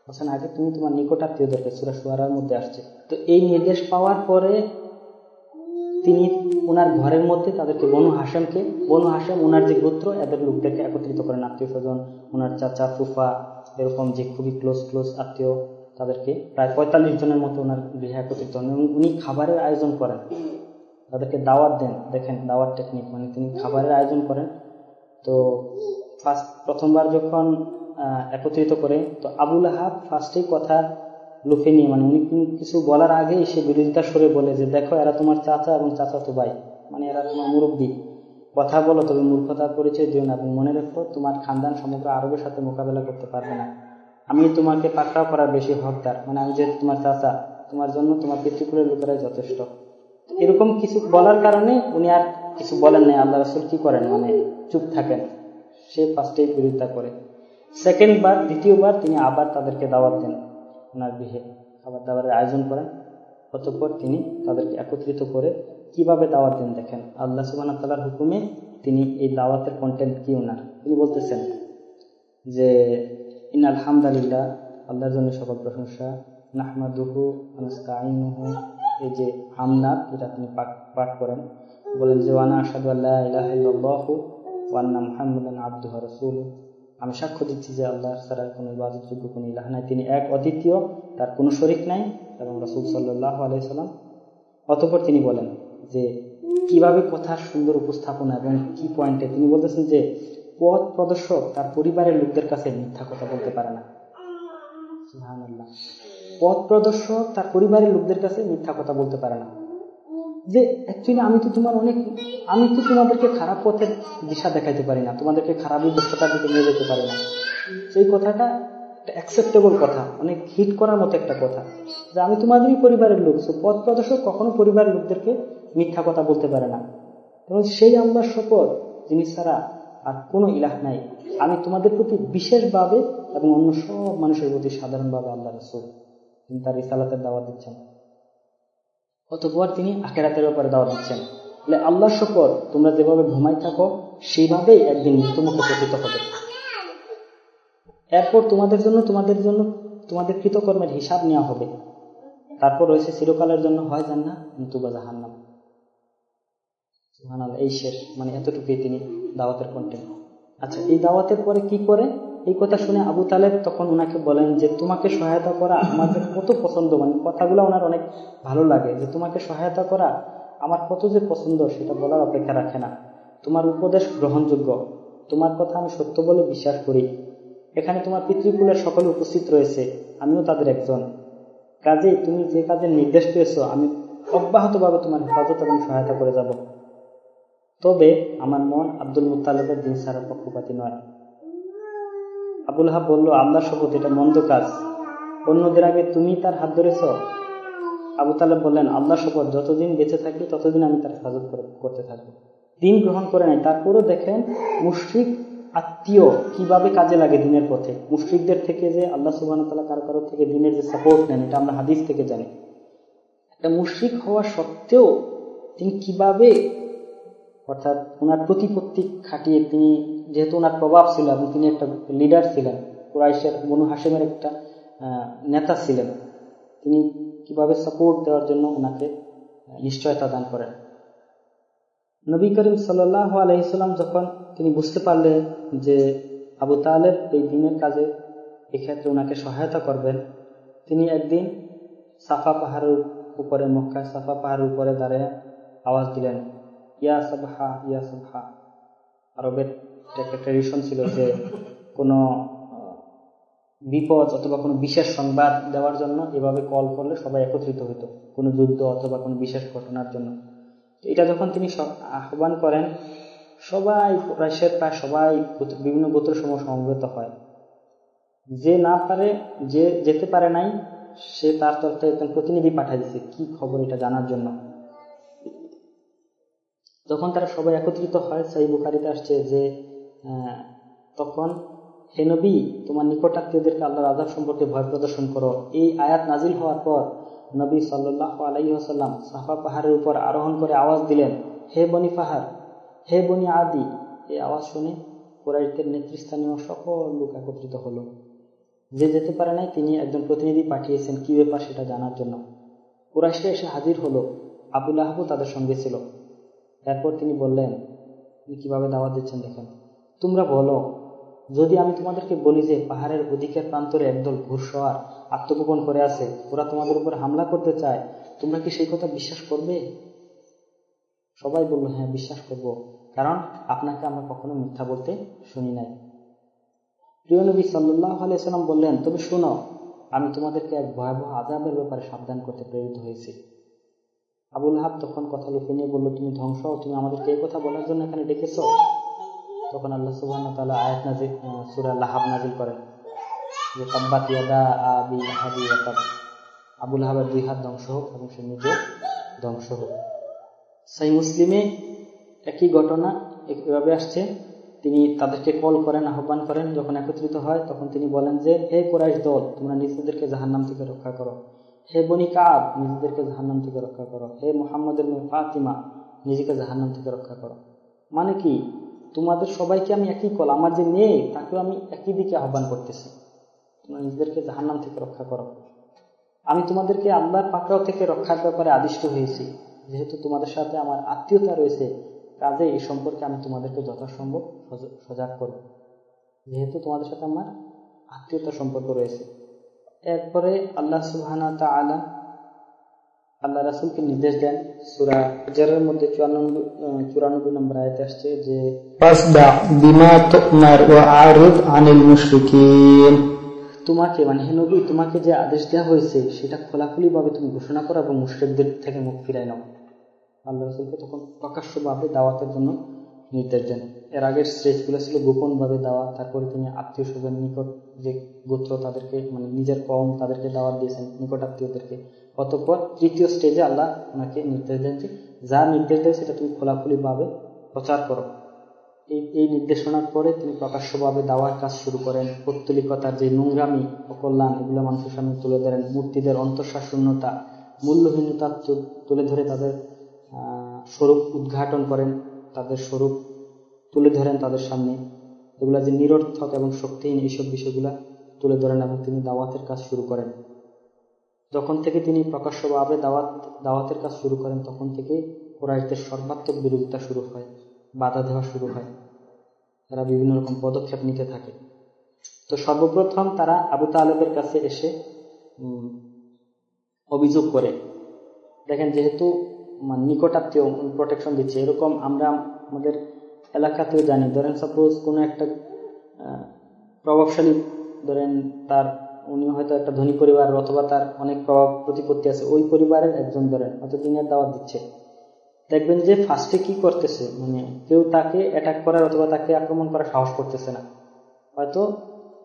বলছেন আগে তুমি তোমার নিকট আত্মীয়দেরকে সুরা সুয়ারার মধ্যে আসছে। তো এই নির্দেশ পাওয়ার পরে তিনি ওনার ঘরের মধ্যে তাদেরকে বনু হাসেমকে বনু হাসেম ওনার যে গোত্র, এদের লোকদেরকে একত্রিত করেন। আত্মীয় স্বজন ওনার চাচা, ফুফা, এরকম যে খুবই ক্লোজ ক্লোজ আত্মীয়। তাদেরকে প্রায় পঁয়তাল্লিশ জনের মতো ওনার গৃহে একত্রিত হন এবং উনি খাবারের আয়োজন করেন। তাদেরকে দাওয়াত দেন। দেখেন, দাওয়াত টেকনিক মানে তিনি খাবারের আয়োজন করেন। তো ফার্স্ট প্রথমবার যখন একত্রিত করে, তো আবুল আহাব ফার্স্টেই কথা লুফে নিয়ে মানে উনি কিছু বলার আগে সে বিরোধিতা সরে বলে যে, দেখো, এরা তোমার চাচা এবং চাচা তো ভাই। মানে এরা তোমার মুরব্বী। কথা বলো, তবে মূর্খতার পরিচয় দিও না এবং মনে রেখো, তোমার খানদান সমগ্র আরবের সাথে মোকাবেলা করতে পারবে না। আমি তোমাকে পাকড়াও করার বেশি হকদার। মানে আমি যেহেতু তোমার চাচা, তোমার জন্য তোমার পিতৃকুলের লোকেরাই যথেষ্ট। এরকম কিছু বলার কারণে উনি আর কিছু বলেন নাই, আল্লাহ রসুল কি করেন? মানে চুপ থাকেন। সে ফার্স্টেই বিরোধিতা করে। সেকেন্ড বার দ্বিতীয়বার তিনি আবার তাদেরকে দাওয়াত দেন। ওনার গৃহে খাবার দাবারের আয়োজন করেন। অতঃপর তিনি তাদেরকে একত্রিত করে কীভাবে দাওয়াত দেন দেখেন? আল্লাহ সুবাহ তালার হুকুমে তিনি এই দাওয়াতের কন্টেন্ট কি ওনার? তিনি বলতেছেন যে ইন আলহামদুলিল্লাহ, আল্লাহর জন্য সকল প্রশংসা। নাহমাদুহু আনস্তাইনুহু এই যে হামনাথ এটা তিনি পাঠ পাঠ করেন, বলেন যে ওয়ানা আসাদু আল্লাহ ইলাহ ইল্লাল্লাহু ওয়ান্না মুহাম্মাদান আবদুহু রাসূলু আমি সাক্ষ্য দিচ্ছি যে আল্লাহ ছাড়া কোনো ইবাদতযোগ্য, কোনো ইলাহ নাই। তিনি এক অদ্বিতীয়, তার কোনো শরিক নাই, এবং রসুল সাল্লাহ আলাইসাল্লাম অতপর তিনি বলেন যে, কীভাবে কথার সুন্দর উপস্থাপনা এবং কি পয়েন্টে? তিনি বলতেছেন যে পথ প্রদর্শক তার পরিবারের লোকদের কাছে মিথ্যা কথা বলতে পারে না। পথ প্রদর্শক তার পরিবারের লোকদের কাছে মিথ্যা কথা বলতে পারে না। যে অ্যাকচুয়ালি আমি তো তোমার অনেক, আমি তো তোমাদেরকে খারাপ পথের দিশা দেখাইতে পারি না, তোমাদেরকে খারাপ ব্যস্ততার দিকে নিয়ে যেতে পারি না। সেই কথাটা একটা অ্যাকসেপ্টেবল কথা, অনেক হিট করার মতো একটা কথা। যে আমি তোমাদেরই পরিবারের লোক পথ প্রদর্শক কখনো পরিবারের লোকদেরকে মিথ্যা কথা বলতে পারে না। এবং সেই আল্লাহর শপথ, যিনি ছাড়া আর কোনো ইলাহ নাই। আমি তোমাদের প্রতি বিশেষভাবে এবং অন্য সব মানুষের প্রতি সাধারণভাবে আল্লাহ রসুল তিনি তার ইসালাতের দাওয়াত দিচ্ছেন। অতপর তিনি আখেরাতের ব্যাপারে দাওয়া দিচ্ছেন। বলে আল্লাহর শপথ তোমরা যেভাবে ঘুমাই থাকো, সেইভাবেই একদিন মৃত্যুমুখে পতিত হবে। এরপর তোমাদের জন্য তোমাদের জন্য, তোমাদের কৃতকর্মের হিসাব নেওয়া হবে। তারপর রয়েছে চিরকালের জন্য হয় যান না নতুবা জাহান নাম এই শেষ মানে এতটুকুই তিনি দাওয়াতের কন্টেন্ট আচ্ছা এই দাওয়াতের পরে কি করে? এই কথা শুনে আবু তালেব তখন ওনাকে বলেন যে, তোমাকে সহায়তা করা আমাদের কত পছন্দ। মানে কথাগুলো ওনার অনেক ভালো লাগে, যে, তোমাকে সহায়তা করা আমার কত যে পছন্দ, সেটা বলার অপেক্ষা রাখে না। তোমার উপদেশ গ্রহণযোগ্য। তোমার কথা আমি সত্য বলে বিশ্বাস করি। এখানে তোমার পিতৃকুলের সকলে উপস্থিত রয়েছে, আমিও তাদের একজন। কাজেই তুমি যে কাজের নির্দেশ পেয়েছ, আমি অব্যাহতভাবে তোমার হেফাজত এবং সহায়তা করে যাব। তবে আমার মন আব্দুল মুতালেবের দিন ছাড়া পক্ষপাতি নয়। আবুল হাব বলল আল্লাহর শপথ, এটা মন্দ কাজ। অন্যদের আগে তুমি তার হাত ধরেছ? আবু তালেব বললেন আল্লাহ শপথ, যতদিন বেঁচে থাকি ততদিন আমি তার হেফাজত করতে থাকব। দিন গ্রহণ করে নাই। তারপরও দেখেন, মুশ্রিক আত্মীয় কীভাবে কাজে লাগে দিনের পথে? মুশ্রিকদের থেকে যে আল্লাহ সুবাহ তালা কারও কারও থেকে দিনের যে সাপোর্ট নেন, এটা আমরা হাদিস থেকে জানি। একটা মুশ্রিক হওয়া সত্ত্বেও তিনি কীভাবে অর্থাৎ ওনার প্রতিপত্তি খাটিয়ে তিনি, যেহেতু ওনার প্রভাব ছিল এবং তিনি একটা লিডার ছিলেন, কুরাইশের বনু হাসেমের একটা নেতা ছিলেন, তিনি কীভাবে সাপোর্ট দেওয়ার জন্য ওনাকে নিশ্চয়তা দান করেন। নবী করিম সাল্লাহ আলহিসাল্লাম যখন তিনি বুঝতে পারলেন যে আবু তালেব এই দিনের কাজে এক্ষেত্রে ওনাকে সহায়তা করবেন, তিনি একদিন সাফা পাহাড়ের উপরে মক্কায় সাফা পাহাড়ের উপরে দাঁড়িয়ে আওয়াজ দিলেন ইয়া সাবহা ইয়া সাবহা। আরবের একটা ট্রেডিশন ছিল যে কোনো বিপদ অথবা কোনো বিশেষ সংবাদ দেওয়ার জন্য এভাবে কল করলে সবাই একত্রিত হইতো, কোনো যুদ্ধ অথবা কোনো বিশেষ ঘটনার জন্য। এটা যখন তিনি আহ্বান করেন, সবাই রাশিয়ার প্রায় সবাই বিভিন্ন গোত্র সমূহ সমবেত হয়। যে না পারে, যে যেতে পারে নাই, সে তার তরফ একজন প্রতিনিধি পাঠিয়ে দিচ্ছে কি খবর এটা জানার জন্য? যখন তারা সবাই একত্রিত হয় সেই বুখারিতে আসছে যে তখন, হে নবী, তোমার নিকটাত্মীয়দেরকে আল্লাহর আজাব সম্পর্কে ভয় প্রদর্শন করো। এই আয়াত নাজিল হওয়ার পর নবী সাল্লাহ আলাইসাল্লাম সাফা পাহাড়ের উপর আরোহণ করে আওয়াজ দিলেন, হে বনি পাহাড় হে বনি আদি। এই আওয়াজ শুনে কোরাইশদের নেতৃস্থানীয় সকল লোক একত্রিত হলো। যে যেতে পারে নাই, তিনি একজন প্রতিনিধি পাঠিয়েছেন। কি ব্যাপার সেটা জানার জন্য? কুরাইশরা এসে হাজির হলো। আবুল আহাবু তাদের সঙ্গে ছিল। এরপর তিনি বললেন তুমি কীভাবে দাওয়াত দিচ্ছেন দেখেন। তোমরা বলো, যদি আমি তোমাদেরকে বলি যে পাহাড়ের অধিকার প্রান্তরে একদল ঘুরসওয়ার আত্মগোপন করে আছে, ওরা তোমাদের উপর হামলা করতে চায়, তোমরা কি সেই কথা বিশ্বাস করবে? সবাই বলল হ্যাঁ বিশ্বাস করব, কারণ আপনাকে আমরা কখনো মিথ্যা বলতে শুনি নাই। প্রিয় নবী সাল্লাহ আলাইসাল্লাম বললেন, তবে শোনো, আমি তোমাদেরকে এক ভয়াবহ আজাবের ব্যাপারে সাবধান করতে প্রেরিত হয়েছি। আবুল হাব তখন কথা লুকিয়ে নিয়ে বলল, তুমি ধ্বংস, তুমি আমাদেরকে এই কথা বলার জন্য এখানে ডেকেছ? তখন আল্লাহ সুবাহ তালা আয়াত নাজির সুরা লাহাব নাজিল করেন। যে, তাব্বাত ইয়াদা আবি লাহাবি আবুল হাবের দুই হাত ধ্বংস হোক এবং সে নিজে ধ্বংস হোক। সাই মুসলিমে একই ঘটনা এভাবে আসছে। তিনি তাদেরকে কল করেন, আহ্বান করেন, যখন একত্রিত হয়, তখন তিনি বলেন যে, হে কোরাইশ দল, তোমরা নিজেদেরকে জাহান্নাম থেকে রক্ষা করো। হে বনি কাব, নিজেদেরকে জাহান্নাম থেকে রক্ষা করো। হে মোহাম্মদের মেয়ে ফাতিমা, নিজেকে জাহান্নাম থেকে রক্ষা করো। মানে কি? তোমাদের সবাইকে আমি একই কল, আমার যে মেয়ে, তাকেও আমি একই দিকে আহ্বান করতেছি। তোমরা নিজেদেরকে জাহান্নাম থেকে রক্ষা করো। আমি তোমাদেরকে আল্লাহর পাকড়াও থেকে রক্ষার ব্যাপারে আদিষ্ট হয়েছি। যেহেতু তোমাদের সাথে আমার আত্মীয়তা রয়েছে কাজে এই সম্পর্কে আমি তোমাদেরকে যথাসম্ভব সজাগ করব। যেহেতু তোমাদের সাথে আমার আত্মীয়তা সম্পর্ক রয়েছে। এরপরে আল্লাহ সুবহানা তাআলা আল্লাহ রাসুলকে নির্দেশ দেন সুরা হাজারের মধ্যে চুরানব্বই চুরানব্বই নম্বর আয়তে আসছে যে তোমাকে মানে হে নবী তোমাকে যে আদেশ দেওয়া হয়েছে সেটা খোলাখুলি ভাবে তুমি ঘোষণা করো এবং মুশ্রিকদের থেকে মুখ ফিরাই নাও। আল্লাহ রসুলকে তখন প্রকাশ্যভাবে দাওয়াতের জন্য নির্দেশ দেন। এর আগের স্টেজগুলো ছিল গোপনভাবে দেওয়া। তারপরে তিনি আত্মীয় স্বজন নিকট যে গোত্র তাদেরকে মানে নিজের কম তাদেরকে দাওয়াত দিয়েছেন, নিকট আত্মীয়দেরকে। অতঃপর তৃতীয় স্টেজে আল্লাহ ওনাকে নির্দেশ দেন যে, যা নির্দেশ দেয় সেটা তুমি খোলাখুলিভাবে প্রচার করো। এই এই নির্দেশনার পরে তিনি প্রকাশ্যভাবে দাওয়ার কাজ শুরু করেন। পৌত্তলিকতার যে নোংরামি অকল্যাণ এগুলো মানুষের সামনে তুলে ধরেন। মূর্তিদের অন্তঃশ্বাস শূন্যতা মূল্যহীনতা তুলে ধরে তাদের স্বরূপ উদ্ঘাটন করেন। তাদের স্বরূপ তুলে ধরেন তাদের সামনে। এগুলা যে নিরর্থক এবং শক্তিহীন এইসব বিষয়গুলা তুলে ধরেন এবং তিনি দাওয়াতের কাজ শুরু করেন। যখন থেকে তিনি প্রকাশ্যভাবে দাওয়াত, দাওয়াতের কাজ শুরু করেন, তখন থেকে কোরআশদের সর্বাত্মক বিরোধিতা শুরু হয়, বাধা দেওয়া শুরু হয়। তারা বিভিন্ন রকম পদক্ষেপ নিতে থাকে। তো সর্বপ্রথম তারা আবু তালেবের কাছে এসে অভিযোগ করে। দেখেন যেহেতু নিকটাত্মীয় প্রোটেকশন দিচ্ছে। এরকম আমরা আমাদের এলাকাতেও জানি। ধরেন সাপোজ কোনো একটা প্রভাবশালী, ধরেন তার, উনি হয়তো একটা ধনী পরিবার অথবা তার অনেক প্রভাব প্রতিপত্তি আছে। ওই পরিবারের একজন ধরেন হয়তো দিনের দাওয়াত দিচ্ছে। দেখবেন যে ফার্স্টে কি করতেছে? মানে কেউ তাকে অ্যাটাক করার অথবা তাকে আক্রমণ করার সাহস করতেছে না। হয়তো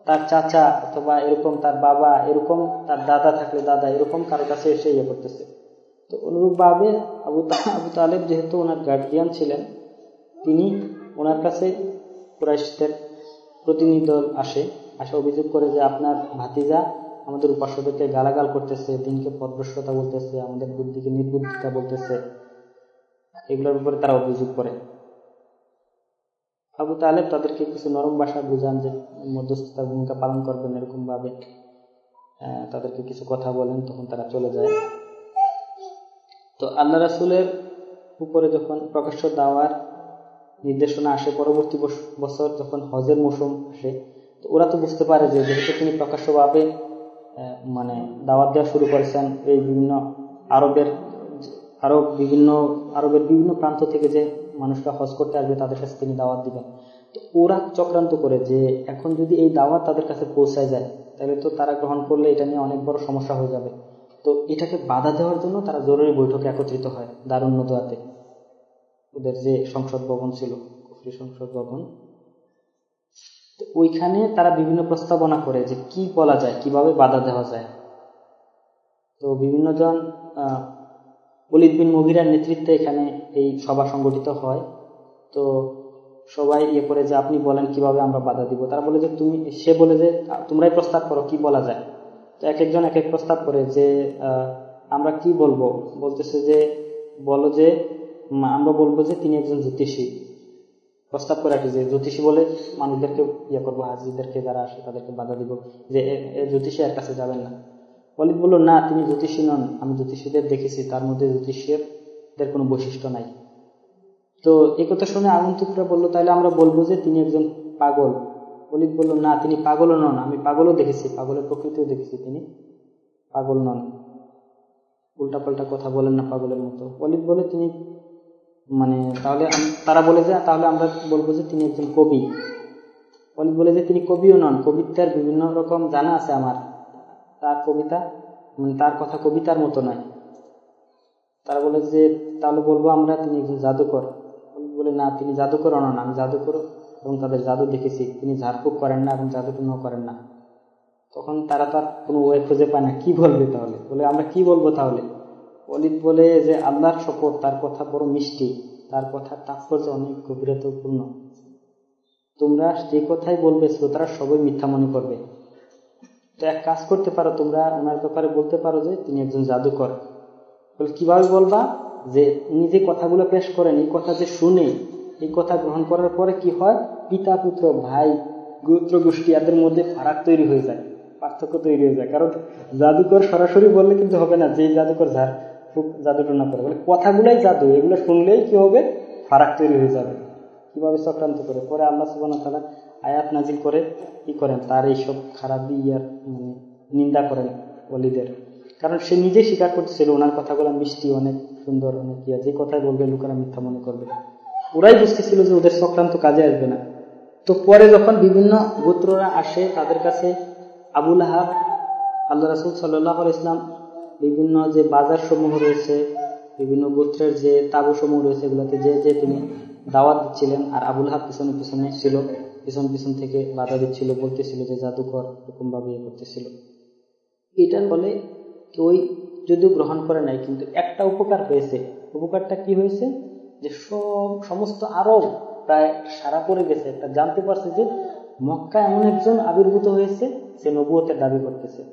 তার চাচা অথবা এরকম তার বাবা, এরকম তার দাদা থাকলে দাদা, এরকম কারও কাছে এসে ইয়ে করতেছে। তো অনুরূপভাবে আবু আবু তালেব যেহেতু ওনার গার্ডিয়ান ছিলেন, তিনি ওনার কাছে কুরাইশদের প্রতিনিধি দল আসে আসে অভিযোগ করে যে আপনার ভাতিজা আমাদের উপাসদেরকে গালাগাল করতেছে, দিনকে পদভ্রষ্টতা বলতেছে, আমাদের বুদ্ধিকে নির্বুদ্ধিতা বলতেছে। এগুলোর উপরে তারা অভিযোগ করে। আবু তালেব তাদেরকে কিছু নরম ভাষা বুঝান যে মধ্যস্থতার ভূমিকা পালন করবেন এরকম ভাবে তাদেরকে কিছু কথা বলেন, তখন তারা চলে যায়। তো আল্লাহ রাসুলের উপরে যখন প্রকাশ্য দাওয়ার নির্দেশনা আসে, পরবর্তী বছর যখন হজের মৌসুম আসে, তো ওরা তো বুঝতে পারে যে যেহেতু তিনি প্রকাশ্যভাবে মানে দাওয়াত দেওয়া শুরু করেছেন, এই বিভিন্ন আরবের, আরব বিভিন্ন, আরবের বিভিন্ন প্রান্ত থেকে যে মানুষরা হজ করতে আসবে, তাদের কাছে তিনি দাওয়াত দিবেন। তো ওরা চক্রান্ত করে যে এখন যদি এই দাওয়াত তাদের কাছে পৌঁছায় যায়, তাহলে তো তারা গ্রহণ করলে এটা নিয়ে অনেক বড় সমস্যা হয়ে যাবে। তো এটাকে বাধা দেওয়ার জন্য তারা জরুরি বৈঠকে একত্রিত হয় দারুণ নদুয়াতে। ওদের যে সংসদ ভবন ছিল, কুফরি সংসদ ভবন ওইখানে তারা বিভিন্ন প্রস্তাবনা করে যে কি বলা যায়, কীভাবে বাধা দেওয়া যায়। তো বিভিন্ন জন অলিদ বিন মহিরার নেতৃত্বে এখানে এই সভা সংগঠিত হয়। তো সবাই ইয়ে করে যে আপনি বলেন কীভাবে আমরা বাধা দিব। তারা বলে যে তুমি, সে বলে যে তোমরাই প্রস্তাব করো কি বলা যায়। এক একজন এক এক প্রস্তাব করে যে আমরা কি বলব? বলতেছে যে, বলো যে আমরা বলব যে তিনি একজন জ্যোতিষী। প্রস্তাব করে রাখি যে, জ্যোতিষী বলে মানুষদেরকে ইয়ে করব, হাজিদেরকে যারা আসে তাদেরকে বাধা দিব যে জ্যোতিষী এর কাছে যাবেন না। অলিদ বলল, না, তিনি জ্যোতিষী নন। আমি জ্যোতিষীদের দেখেছি। তার মধ্যে জ্যোতিষীদের কোনো বৈশিষ্ট্য নাই। তো এই কথা শুনে আগন্তুকরা বলল, তাহলে আমরা বলব যে তিনি একজন পাগল। অলিদ বলল, না, তিনি পাগলও নন। আমি পাগলও দেখেছি, পাগলের প্রকৃতিও দেখেছি তিনি। পাগল নন। উল্টা পাল্টা কথা বলেন না পাগলের মতো। অলিদ বলে, তিনি মানে তাহলে তারা বলে যে, তাহলে আমরা বলব যে, তিনি একজন কবি। অলিদ বলে যে, তিনি কবিও নন। কবিতার বিভিন্ন রকম জানা আছে আমার। তার কবিতা মানে তার কথা কবিতার মতো নয়। তারা বলে যে, তাহলে বলব আমরা, তিনি একজন জাদুকর। বলে, না, তিনি জাদুকর নন, আমি জাদুকর এবং তাদের জাদু দেখেছি। তিনি ঝাড়ফুঁক করেন না এবং জাদুটুনো করেন না। তখন তারা তার কোনো ওয়ে খুঁজে পায় না। কি বলবে তাহলে? বলে, আমরা কি বলব তাহলে? অলিদ বলে যে, আল্লাহর শপথ, তার কথা বড় মিষ্টি, তার কথার তাৎপর্য অনেক গভীরতাপূর্ণ তোমরা যে কথাই বলবে, শ্রোতারা সবাই মিথ্যা মনে করবে। তো এক কাজ করতে পারো, তোমরা ওনার ব্যাপারে বলতে পারো যে, তিনি একজন জাদুকর। বলে, কীভাবে বলবা? যে, উনি যে কথাগুলো পেশ করেন, এই কথা যে শুনে এই কথা গ্রহণ করার পরে কি হয়? পিতা, পুত্র, ভাই, গোত্র, গোষ্ঠী, এদের মধ্যে ফারাক তৈরি হয়ে যায়, পার্থক্য তৈরি হয়ে যায়। কারণ জাদুকর সরাসরি বললে কিন্তু হবে না যে জাদুকর ঝাড় জাদু টনা করে। বলে কথাগুলাই জাদু, এগুলো শুনলেই কি হবে? ফারাক তৈরি হয়ে যাবে। কীভাবে চক্রান্ত করে? পরে আল্লাহ সুবান তালা আয়াত নাজিল করে কি করেন? তার এইসব খারাপ ইয়ার মানে নিন্দা করেন অলিদের কারণ সে নিজে স্বীকার করতেছিল, ওনার কথাগুলো মিষ্টি, অনেক সুন্দর, অনেক ইয়া। যে কথাই বলবে লোকেরা মিথ্যা মনে করবে। ওরাই বুঝতেছিল যে ওদের চক্রান্ত কাজে আসবে না। তো পরে যখন বিভিন্ন গোত্ররা আসে, তাদের কাছে আবুল আহাব আল্লাহ রাসুল সাল্লাহ ইসলাম বিভিন্ন যে বাজার সমূহ রয়েছে, বিভিন্ন গোত্রের যে তাবু সমূহ রয়েছে, এগুলোতে যে যে তিনি দাওয়াত দিচ্ছিলেন, আর আবুল হাব পিছনে পিছনে ছিল, পিছন পিছন থেকে বাধা দিচ্ছিল, বলতেছিল যে জাদুকর এরকম ভাবে ইয়ে করতেছিল। এটার ফলে কেউই যদিও গ্রহণ করে নাই, কিন্তু একটা উপকার হয়েছে। উপকারটা কি হয়েছে? যে সব সমস্ত আরব প্রায় সারা পড়ে গেছে। একটা জানতে পারছে যে মক্কা এমন একজন আবির্ভূত হয়েছে, সে নবুয়তের দাবি করতেছে।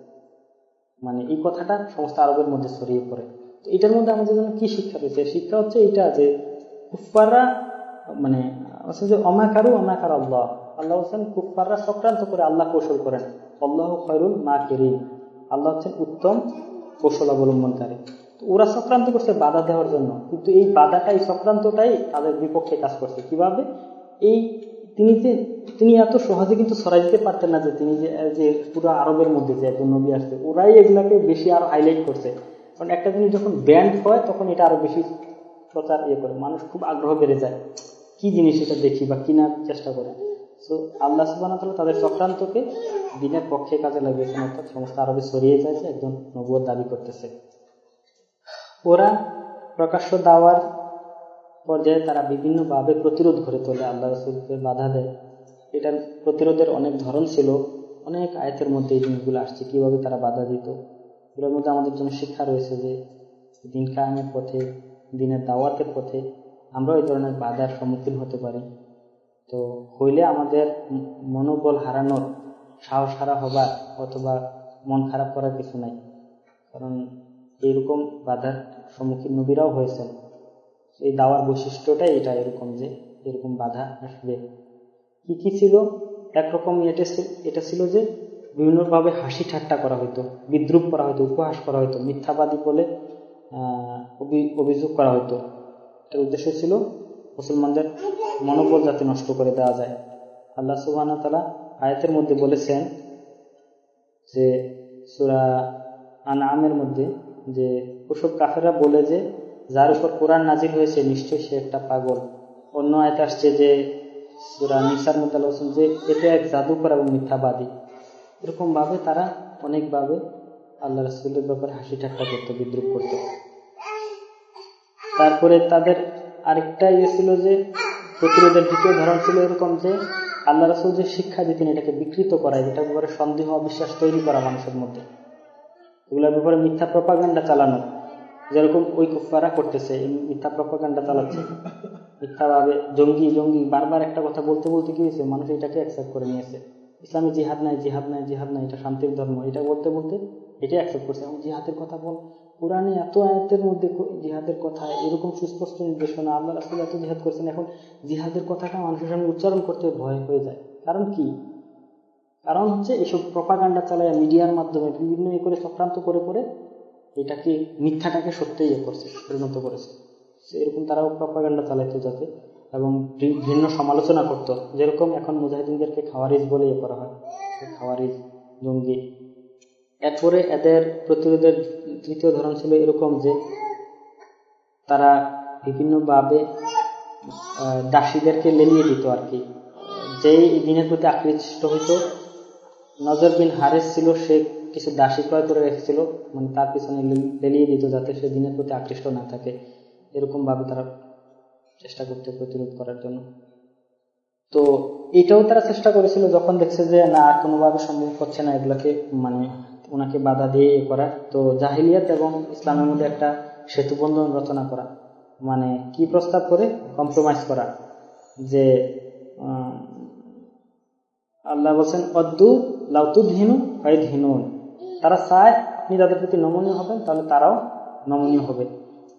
মানে এই কথাটা সমস্ত আরবের মধ্যে ছড়িয়ে পড়ে। তো এটার মধ্যে আমাদের জন্য কি শিক্ষা রয়েছে? শিক্ষা হচ্ছে এটা যে কুফাররা মানে যে অমাকারু অমাকার আল্লাহ। আল্লাহ হোসেন কুফাররা সক্রান্ত করে আল্লাহ কৌশল করেন। আল্লাহ খয়রুল মা কেরিম আল্লাহ হচ্ছেন উত্তম কৌশল অবলম্বনকারী। ওরা সক্রান্ত করছে বাধা দেওয়ার জন্য। কিন্তু এই বাধাটা এই সক্রান্তটাই তাদের বিপক্ষে কাজ করছে। কীভাবে? এই তিনি যে, তিনি এত সহজে কিন্তু সরাই দিতে পারতেন না যে, তিনি যে পুরো আরবের মধ্যে যে একজন নবী আসছে, ওরাই এগুলাকে বেশি আরও হাইলাইট করছে। কারণ একটা জিনিস যখন ব্যান্ড হয়, তখন এটা আরও বেশি প্রচার ইয়ে করে। মানুষ খুব আগ্রহ বেড়ে যায়, কি জিনিস এটা দেখি বা কিনার চেষ্টা করে। তো আল্লাহ সুবাহ তাদের চক্রান্তকে দিনের পক্ষে কাজে লাগিয়েছেন, অর্থাৎ সমস্ত আরবে ছড়িয়ে যায় যে একজন নবুয় দাবি করতেছে। ওরা প্রকাশ্য দাওয়ার পর্যায়ে তারা বিভিন্নভাবে প্রতিরোধ করে তোলে, আল্লাহ রসুলকে বাধা দেয়। এটার প্রতিরোধের অনেক ধরন ছিল, অনেক আয়তের মধ্যে এই জিনিসগুলো আসছে, কীভাবে তারা বাধা দিত। এগুলোর মধ্যে আমাদের জন্য শিক্ষা রয়েছে যে, দিন কায়েমের পথে, দিনের দাওয়াতের পথে আমরাও এই ধরনের বাধার সম্মুখীন হতে পারি। তো হইলে আমাদের মনোবল হারানোর সাহস হারা হবার অথবা মন খারাপ করার কিছু নাই। কারণ এইরকম বাধার সম্মুখীন নবীরাও হয়েছেন, এই দাওয়ার বৈশিষ্ট্যটাই এটা এরকম যে, এরকম বাধা আসবে। কি কি ছিল? একরকম এটা এটা ছিল যে বিভিন্নভাবে হাসি ঠাট্টা করা হতো বিদ্রুপ করা হতো উপহাস করা হতো মিথ্যাবাদী বলে অভিযোগ করা হতো এর উদ্দেশ্য ছিল মুসলমানদের মনোবল যাতে নষ্ট করে দেওয়া যায়। আল্লাহ সুবাহ তালা আয়াতের মধ্যে বলেছেন যে, সুরা আনামের মধ্যে যে ওসব কাফেরা বলে যে, যার উপর কোরআন নাজিল হয়েছে, নিশ্চয়ই সে একটা পাগল। অন্য আয়তে আসছে যে, সুরা নিসার মধ্যে যে এটা এক জাদুকর এবং মিথ্যাবাদী। এরকম ভাবে তারা অনেকভাবে আল্লাহ রসুলের ব্যাপারে হাসি ঠাট্টা করতো, বিদ্রুপ করত। তারপরে তাদের আরেকটা ইয়ে ছিল যে, প্রতিরোধের দ্বিতীয় ধরন ছিল এরকম যে, আল্লাহ রসুল যে শিক্ষা দিতেন, এটাকে বিকৃত করা এটার ব্যাপারে সন্দেহ, অবিশ্বাস তৈরি করা মানুষের মধ্যে। এগুলোর ব্যাপারে মিথ্যা প্রপাগান্ডা চালানো। যেরকম ওই কুফারা করতেছে মিথ্যা প্রপাগান্ডা চালাচ্ছে। মিথ্যাভাবে জঙ্গি জঙ্গি, বারবার একটা কথা বলতে বলতে কি হয়েছে? মানুষ এটাকে অ্যাকসেপ্ট করে নিয়েছে। ইসলামে জিহাদ নাই জিহাদ নাই জিহাদ নাই, এটা শান্তির ধর্ম। এটা বলতে বলতে এটা অ্যাকসেপ্ট করছে। এবং জিহাদের কথা বল, কোরআনে এত আয়তের মধ্যে জিহাদের কথা, এরকম সুস্পষ্ট নির্দেশনা, আল্লাহ রাসুল এত জিহাদ করছেন, এখন জিহাদের কথাটা মানুষের সামনে উচ্চারণ করতে ভয় হয়ে যায়। কারণ কি? কারণ হচ্ছে এসব প্রপাগান্ডা চালায় মিডিয়ার মাধ্যমে বিভিন্ন এ করে চক্রান্ত করে করে এটাকে, মিথ্যাটাকে সত্যি ইয়ে করছে, পরিণত করেছে। এরকম তারাও প্রপাগান্ডা চালাইতো যাতে এবং ভিন্ন সমালোচনা করত। যেরকম এখন মুজাহিদিনদেরকে খাওয়ারিজ বলে ইয়ে করা হয়। খাওয়ারিজ, জঙ্গি। এরপরে এদের প্রতিরোধের তৃতীয় ধরন ছিল এরকম যে তারা বিভিন্নভাবে দাসীদেরকে লেলিয়ে দিত আর কি। যেই দিনের প্রতি আকৃষ্ট হইত নজর বিন হারেস ছিল, সে কিছু দাসী ক্রয় করে রেখেছিল মানে তার পিছনে লেলিয়ে দিত যাতে সে দিনের প্রতি আকৃষ্ট না থাকে। এরকম ভাবে তারা চেষ্টা করতে প্রতিরোধ করার জন্য। তো এটাও তারা চেষ্টা করেছিল, যখন দেখছে যে না, আর কোনোভাবে সম্ভব হচ্ছে না এগুলোকে মানে ওনাকে বাধা দিয়ে এ করা। তো জাহিলিয়াত এবং ইসলামের মধ্যে একটা সেতু বন্ধন রচনা করা মানে কি প্রস্তাব করে? কম্প্রোমাইজ করা, যে আল্লাহ বলছেন, অদ্দু লাউতুদ হিনু ফাইদ হিনুন তারা চায় আপনি তাদের প্রতি নমনীয় হবেন, তাহলে তারাও নমনীয় হবে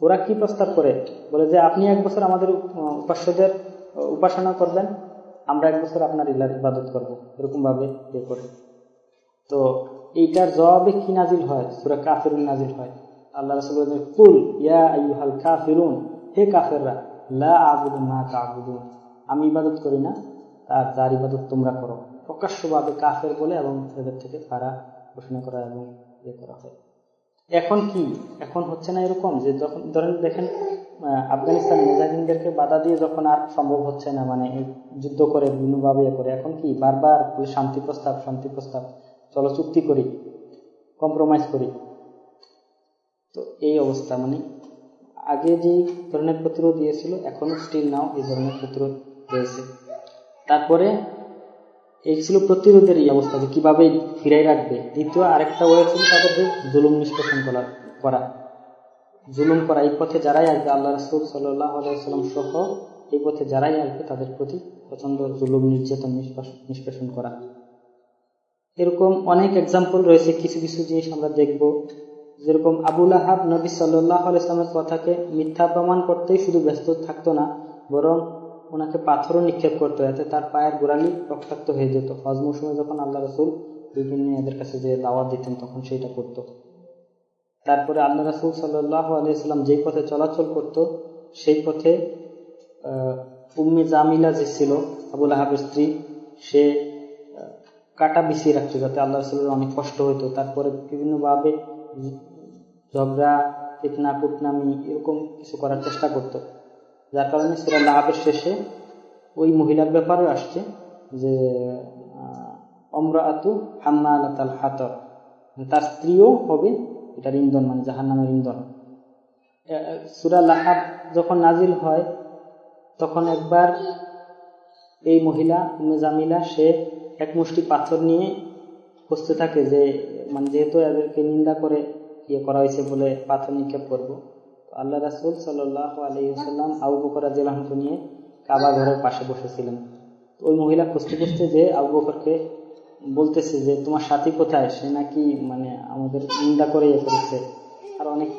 ওরা কি প্রস্তাব করে? বলে যে, আপনি এক বছর আমাদের উপাস্যদের উপাসনা করবেন, আমরা এক বছর আপনার ইলার ইবাদত করব এরকমভাবে ইয়ে করে। তো এইটার জবাবে কি নাজিল হয়? সুরা কাফিরুন নাজিল হয়। আল্লাহ রসুল কুল ইয়া আইহাল কাফিরুন, হে কাফেররা, লা আবুদু মা তাবুদুন। আমি ইবাদত করি না, আর যার ইবাদত তোমরা করো। প্রকাশ্যভাবে কাফের বলে এবং এদের থেকে ফারা ঘোষণা করা এবং ইয়ে করা হয়। এখন কি? এখন হচ্ছে না এরকম যে যখন, ধরেন দেখেন আফগানিস্তান মুজাহিদিনদেরকে বাধা দিয়ে যখন আর সম্ভব হচ্ছে না মানে যুদ্ধ করে, বিভিন্নভাবে ইয়ে করে, এখন কি? বারবার শান্তি প্রস্তাব শান্তি প্রস্তাব চলো চুক্তি করি কম্প্রোমাইজ করি। তো এই অবস্থা মানে আগে যে ধরনের প্রতিরোধ দিয়েছিল এখনও স্টিল নাও এই ধরনের প্রতিরোধ রয়েছে। তারপরে এই ছিল প্রতিরোধের এই অবস্থা যে কীভাবে ফিরাই রাখবে। দ্বিতীয়, আরেকটা ওয়ে ছিল তাদের যে জুলুম নিষ্পেষণ করা জুলুম করা, এই পথে যারাই আসবে, আল্লাহ রসুল সাল্লাম সহ এই পথে যারাই আসবে, তাদের প্রতি প্রচণ্ড জুলুম, নির্যাতন নিষ্পেষণ করা। এরকম অনেক এক্সাম্পল রয়েছে, কিছু কিছু জিনিস আমরা দেখব। যেরকম আবুল আহাব নবী সাল্লাহ আলাইসলামের কথাকে মিথ্যা প্রমাণ করতেই শুধু ব্যস্ত থাকতো না, বরং ওনাকে পাথরও নিক্ষেপ করতো এতে তার পায়ের গোড়ালি রক্তাক্ত হয়ে যেত। হজ মৌসুমে যখন আল্লাহ রসুল বিভিন্ন এদের কাছে যে দাওয়াত দিতেন, তখন সেইটা করত। তারপরে আল্লাহ রসুল সাল্লাহ আলিয়াল্লাম যেই পথে চলাচল করত, সেই পথে উম্মে জামিলা যে ছিল, আবুল আহাবের স্ত্রী, সে কাটা বিছিয়ে রাখতো যাতে আল্লাহ রসুলের অনেক কষ্ট হতো তারপরে বিভিন্নভাবে ঝগড়া, ফিতনা, কুটনামি এরকম কিছু করার চেষ্টা করত। যার কারণে সুরা লাহাবের শেষে ওই মহিলার ব্যাপারে আসছে যে অমরা আতু হাম্মা আলাতাল হাতর তার স্ত্রীও হবে, এটার ইন্ধন মানে জাহান নামের ইন্ধন সুরা লাহাব যখন নাজিল হয়, তখন একবার এই মহিলা জামিলা, সে এক মুষ্টি পাথর নিয়ে খুঁজতে থাকে যে মানে যেহেতু এদেরকে নিন্দা করে ইয়ে করা হয়েছে বলে পাথর নিক্ষেপ করব আল্লাহ রাসুল সাল্লাহ আলহিহাল্লাম আবু বকর জেলাহকে নিয়ে কাবা ঘরের পাশে বসেছিলেন। ওই মহিলা খুঁজতে খুঁজতে যে আবু বকরকে বলতেছে যে, তোমার সাথী কোথায়? সে নাকি মানে আমাদের নিন্দা করে ইয়ে করেছে। আর অনেক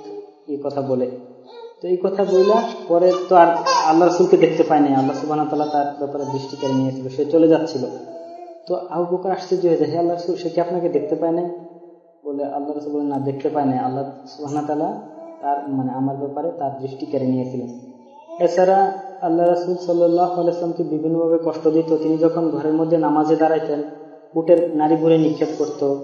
ইয়ে কথা বলে। তো এই কথা বললা পরে তো আর আল্লাহ রসুলকে দেখতে পায়নি আল্লাহ সুবাহ তার ব্যাপারে দৃষ্টি কেড়ে নিয়েছিল। সে চলে যাচ্ছিল। তো আবু বকর আশ্চর্য হয়ে যায় হে আল্লাহ রসুল, সে কি আপনাকে দেখতে পায় নাই? বলে আল্লাহ রসুল না, দেখতে পায় নাই। আল্লাহ সুবাহ তাল্লাহ তার মানে আমার ব্যাপারে তার দৃষ্টি কেড়ে নিয়েছিলেন। এছাড়া আল্লাহ রসুল সাল্লাহ আলাইসলামকে বিভিন্নভাবে কষ্ট দিত। তিনি যখন ঘরের মধ্যে নামাজে দাঁড়াইতেন, উটের নারী বুড়ি নিক্ষেপ করত।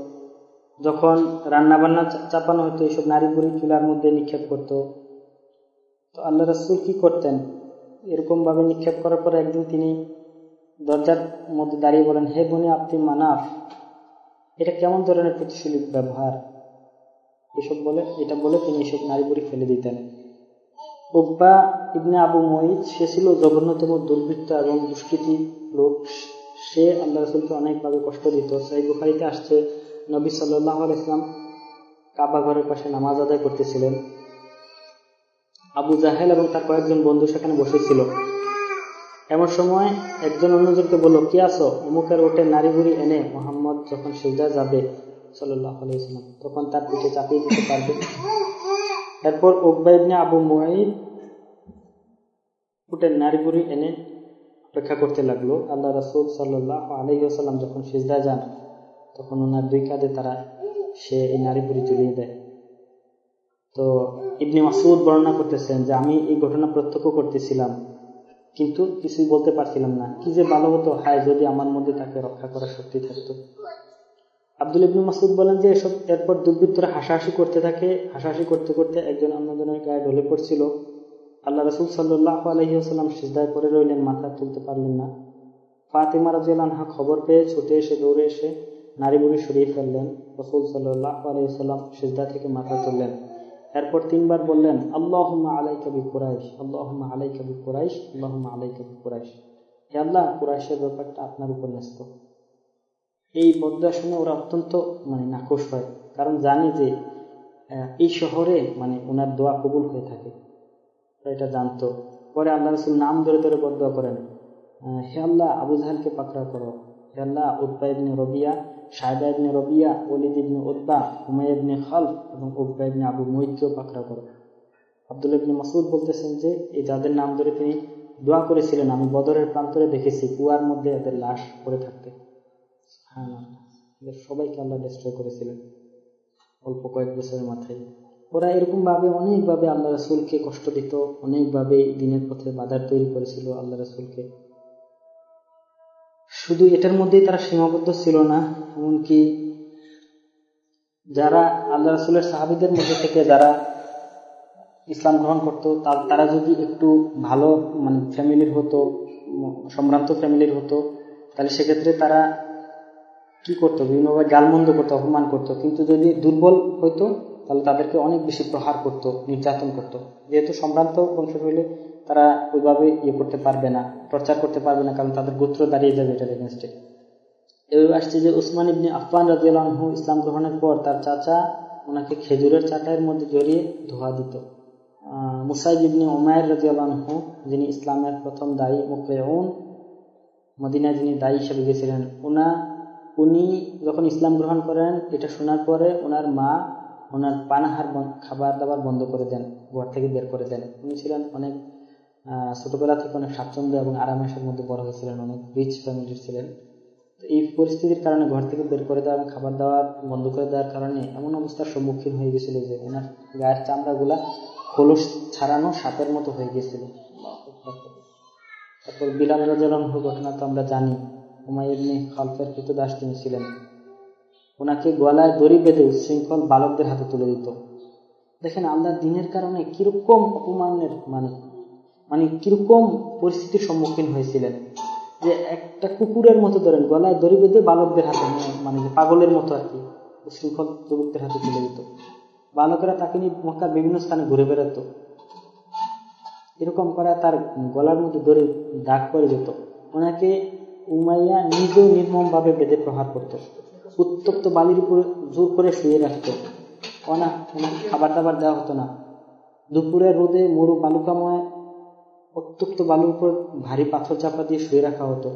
যখন রান্না বান্না চাপানো হতো এইসব নারী বুড়ি চুলার মধ্যে নিক্ষেপ করত। তো আল্লাহ রসুল কি করতেন? এরকম ভাবে নিক্ষেপ করার পরে একদিন তিনি দরজার মধ্যে দাঁড়িয়ে বলেন, হে বনি আপনি মানাফ, এটা কেমন ধরনের প্রতিশীল ব্যবহার? এসব বলে, এটা বলে তিনি এসব নারী বুড়ি ফেলে দিতেন। উব্বা ইবনে আবু মঈদ, সে ছিল জঘন্যতম দুর্বৃত্ত এবং দুষ্কৃতি লোক। সে আল্লাহ রসুলকে অনেকভাবে কষ্ট দিত। সাই বুখারিতে আসছে, নবী সাল্লাহ ইসলাম কাবা ঘরের পাশে নামাজ আদায় করতেছিলেন। আবু জাহেল এবং তার কয়েকজন বন্ধু সেখানে বসেছিল। এমন সময় একজন অন্যজনকে বলল, কি আসো অমুকের ওটে নারী বুড়ি এনে মোহাম্মদ যখন সেজা যাবে তখন তার পিঠে চাপিয়ে দিতে পারবে এরপর ওকবাইবনে আবু মুহাইদ উটের নারী বুড়ি এনে অপেক্ষা করতে লাগল। আল্লাহ রসুল সাল্লাহ আলহিহাসাল্লাম যখন সিজদা যান, তখন ওনার দুই কাঁধে তারা সে এই নারী বুড়ি জড়িয়ে দেয়। তো ইবনি মাসুদ বর্ণনা করতেছেন যে, আমি এই ঘটনা প্রত্যক্ষ করতেছিলাম, কিন্তু কিছুই বলতে পারছিলাম না। কি যে ভালো হতো, হায়, যদি আমার মধ্যে তাকে রক্ষা করার শক্তি থাকতো। আব্দুল ইবনু মাসুদ বলেন যে এসব এরপর দুর্বৃত্তরা হাসাহাসি করতে থাকে। হাসাহাসি করতে করতে একজন অন্যজনের গায়ে ঢলে পড়ছিল। আল্লাহ রসুল সাল্লাহ আলহিহাস্লাম সিজদায় পরে রইলেন, মাথা তুলতে পারলেন না। ফাতেমা রাজিয়ালহা খবর পেয়ে ছুটে এসে দৌড়ে এসে নারী বুড়ি সরিয়ে ফেললেন। রসুল সাল্লাহ আলহিহাল্লাম সিজদা থেকে মাথা তুললেন। এরপর তিনবার বললেন আল্লাহ আলাই কবি কুরাইশ আল্লাহ আলাই কবি কুরাইশ আল্লাহ আলাই কবি কুরাইশ। আল্লাহ, কুরাইশের ব্যাপারটা আপনার উপর ন্যস্ত। এই বদা শুনে ওরা অত্যন্ত মানে নাকশ হয়। কারণ জানে যে এই শহরে মানে ওনার দোয়া কবুল হয়ে থাকে। এটা জানতো। পরে আল্লাহ রসুল নাম ধরে ধরে বদয়া করেন। হে আল্লাহ, আবু জাহালকে পাকড়া করো। হে আল্লাহ উদ্বা ইবনে রবিয়া সাহেবা ইবনে রবিয়া, ওলিদ ইবনে উদ্বা হুমাই ইবনে এবং উদ্বা ইবনে আবু মহিদকেও পাকড়া করো। আব্দুল ইবনে মাসুদ বলতেছেন যে, এই যাদের নাম ধরে তিনি দোয়া করেছিলেন, আমি বদরের প্রান্তরে দেখেছি, কুয়ার মধ্যে এদের লাশ পড়ে থাকতে। সবাইকে আল্লাহ ডিস্ট্রয় করেছিলেন। অল্প কয়েক বছরের মাথায়। ওরা এরকম ভাবে অনেকভাবে আল্লাহ রসুলকে কষ্ট দিত, অনেকভাবে দিনের পথে বাধার তৈরি করেছিল আল্লাহ রসুলকে। শুধু এটার মধ্যেই তারা সীমাবদ্ধ ছিল না, এমনকি যারা আল্লাহ রসুলের সাহাবিদের মধ্যে থেকে যারা ইসলাম গ্রহণ করতো, তারা যদি একটু ভালো মানে ফ্যামিলির হতো সম্ভ্রান্ত ফ্যামিলির হতো, তাহলে সেক্ষেত্রে তারা কি করতো বিভিন্নভাবে গালমন্দ করতো, অপমান করতো। কিন্তু যদি দুর্বল হইতো, তাহলে তাদেরকে অনেক বেশি প্রহার করত, নির্যাতন করত। যেহেতু সম্ভ্রান্ত বংশের হইলে তারা ওইভাবে ইয়ে করতে পারবে না, টর্চার করতে পারবে না, কারণ তাদের গোত্র দাঁড়িয়ে যাবে এটার এগেনস্টে এভাবে আসছে যে উসমান ইবনি আফান রাজিয়ালহু ইসলাম গ্রহণের পর তার চাচা ওনাকে খেজুরের চাটাইয়ের মধ্যে জড়িয়ে ধোয়া দিত। মুসাইব ইবনি ওমায়ের রাজিয়ালহু যিনি ইসলামের প্রথম দায়ী মুকেউন মদিনা যিনি দায়ী হিসেবে গেছিলেন ওনা উনি যখন ইসলাম গ্রহণ করেন, এটা শোনার পরে ওনার মা ওনার পানাহার খাবার দাবার বন্ধ করে দেন, ঘর থেকে বের করে দেন। উনি ছিলেন অনেক ছোটবেলা থেকে অনেক স্বাচ্ছন্দ্য এবং আরামেশের মধ্যে বড় হয়েছিলেন, অনেক রিচ ফ্যামিলির ছিলেন। তো এই পরিস্থিতির কারণে ঘর থেকে বের করে দেওয়া এবং খাবার দাওয়া বন্ধ করে দেওয়ার কারণে এমন অবস্থার সম্মুখীন হয়ে গেছিল যে ওনার গায়ের চামড়াগুলা খোলস ছাড়ানো সাপের মতো হয়ে গেছিল। তারপর বিলাল রাজন ঘটনা তো আমরা জানি। হুমায়ুবনি খালফের কৃতদাস তিনি ছিলেন। ওনাকে গলায় দড়ি বেঁধে উচ্ছৃঙ্খল বালকদের হাতে তুলে দিত। দেখেন আল্লাহ দিনের কারণে কীরকম অপমানের মানে মানে কীরকম পরিস্থিতির সম্মুখীন হয়েছিলেন। যে একটা কুকুরের মতো ধরেন, গলায় দড়ি বেঁধে বালকদের হাতে মানে যে পাগলের মতো আর কি, উচ্ছৃঙ্খল যুবকদের হাতে তুলে দিত। বালকেরা তাকে নিয়ে মক্কার বিভিন্ন স্থানে ঘুরে বেড়াতো। এরকম করে তার গলার মধ্যে দড়ি দাগ পড়ে যেত। ওনাকে উমাইয়া নিজেও নির্মম ভাবে বেঁধে প্রহার করত। উত্তপ্ত বালির উপরে জোর করে শুয়ে রাখতো। ওনা ওনাকে খাবার দাবার দেওয়া হতো না। দুপুরে রোদে মরু বালুকাময় উত্তপ্ত বালুর উপর ভারী পাথর চাপা দিয়ে শুয়ে রাখা হতো।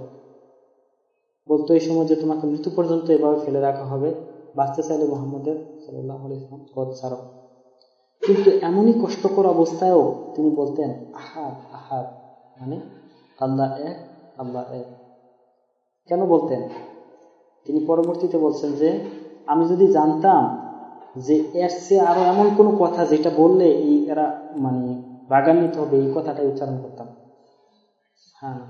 বলতো এই সময় যে তোমাকে মৃত্যু পর্যন্ত এভাবে ফেলে রাখা হবে, বাঁচতে চাইলে মোহাম্মদের সাল্লাহ কিন্তু এমনই কষ্টকর অবস্থায়ও তিনি বলতেন, আহার আহার। মানে আল্লাহ এক আল্লাহ এক। কেন বলতেন? তিনি পরবর্তীতে বলছেন যে, আমি যদি জানতাম যে এর চেয়ে আরও এমন কোনো কথা যেটা বললে এই এরা মানে রাগান্বিত হবে, এই কথাটাই উচ্চারণ করতাম। হ্যাঁ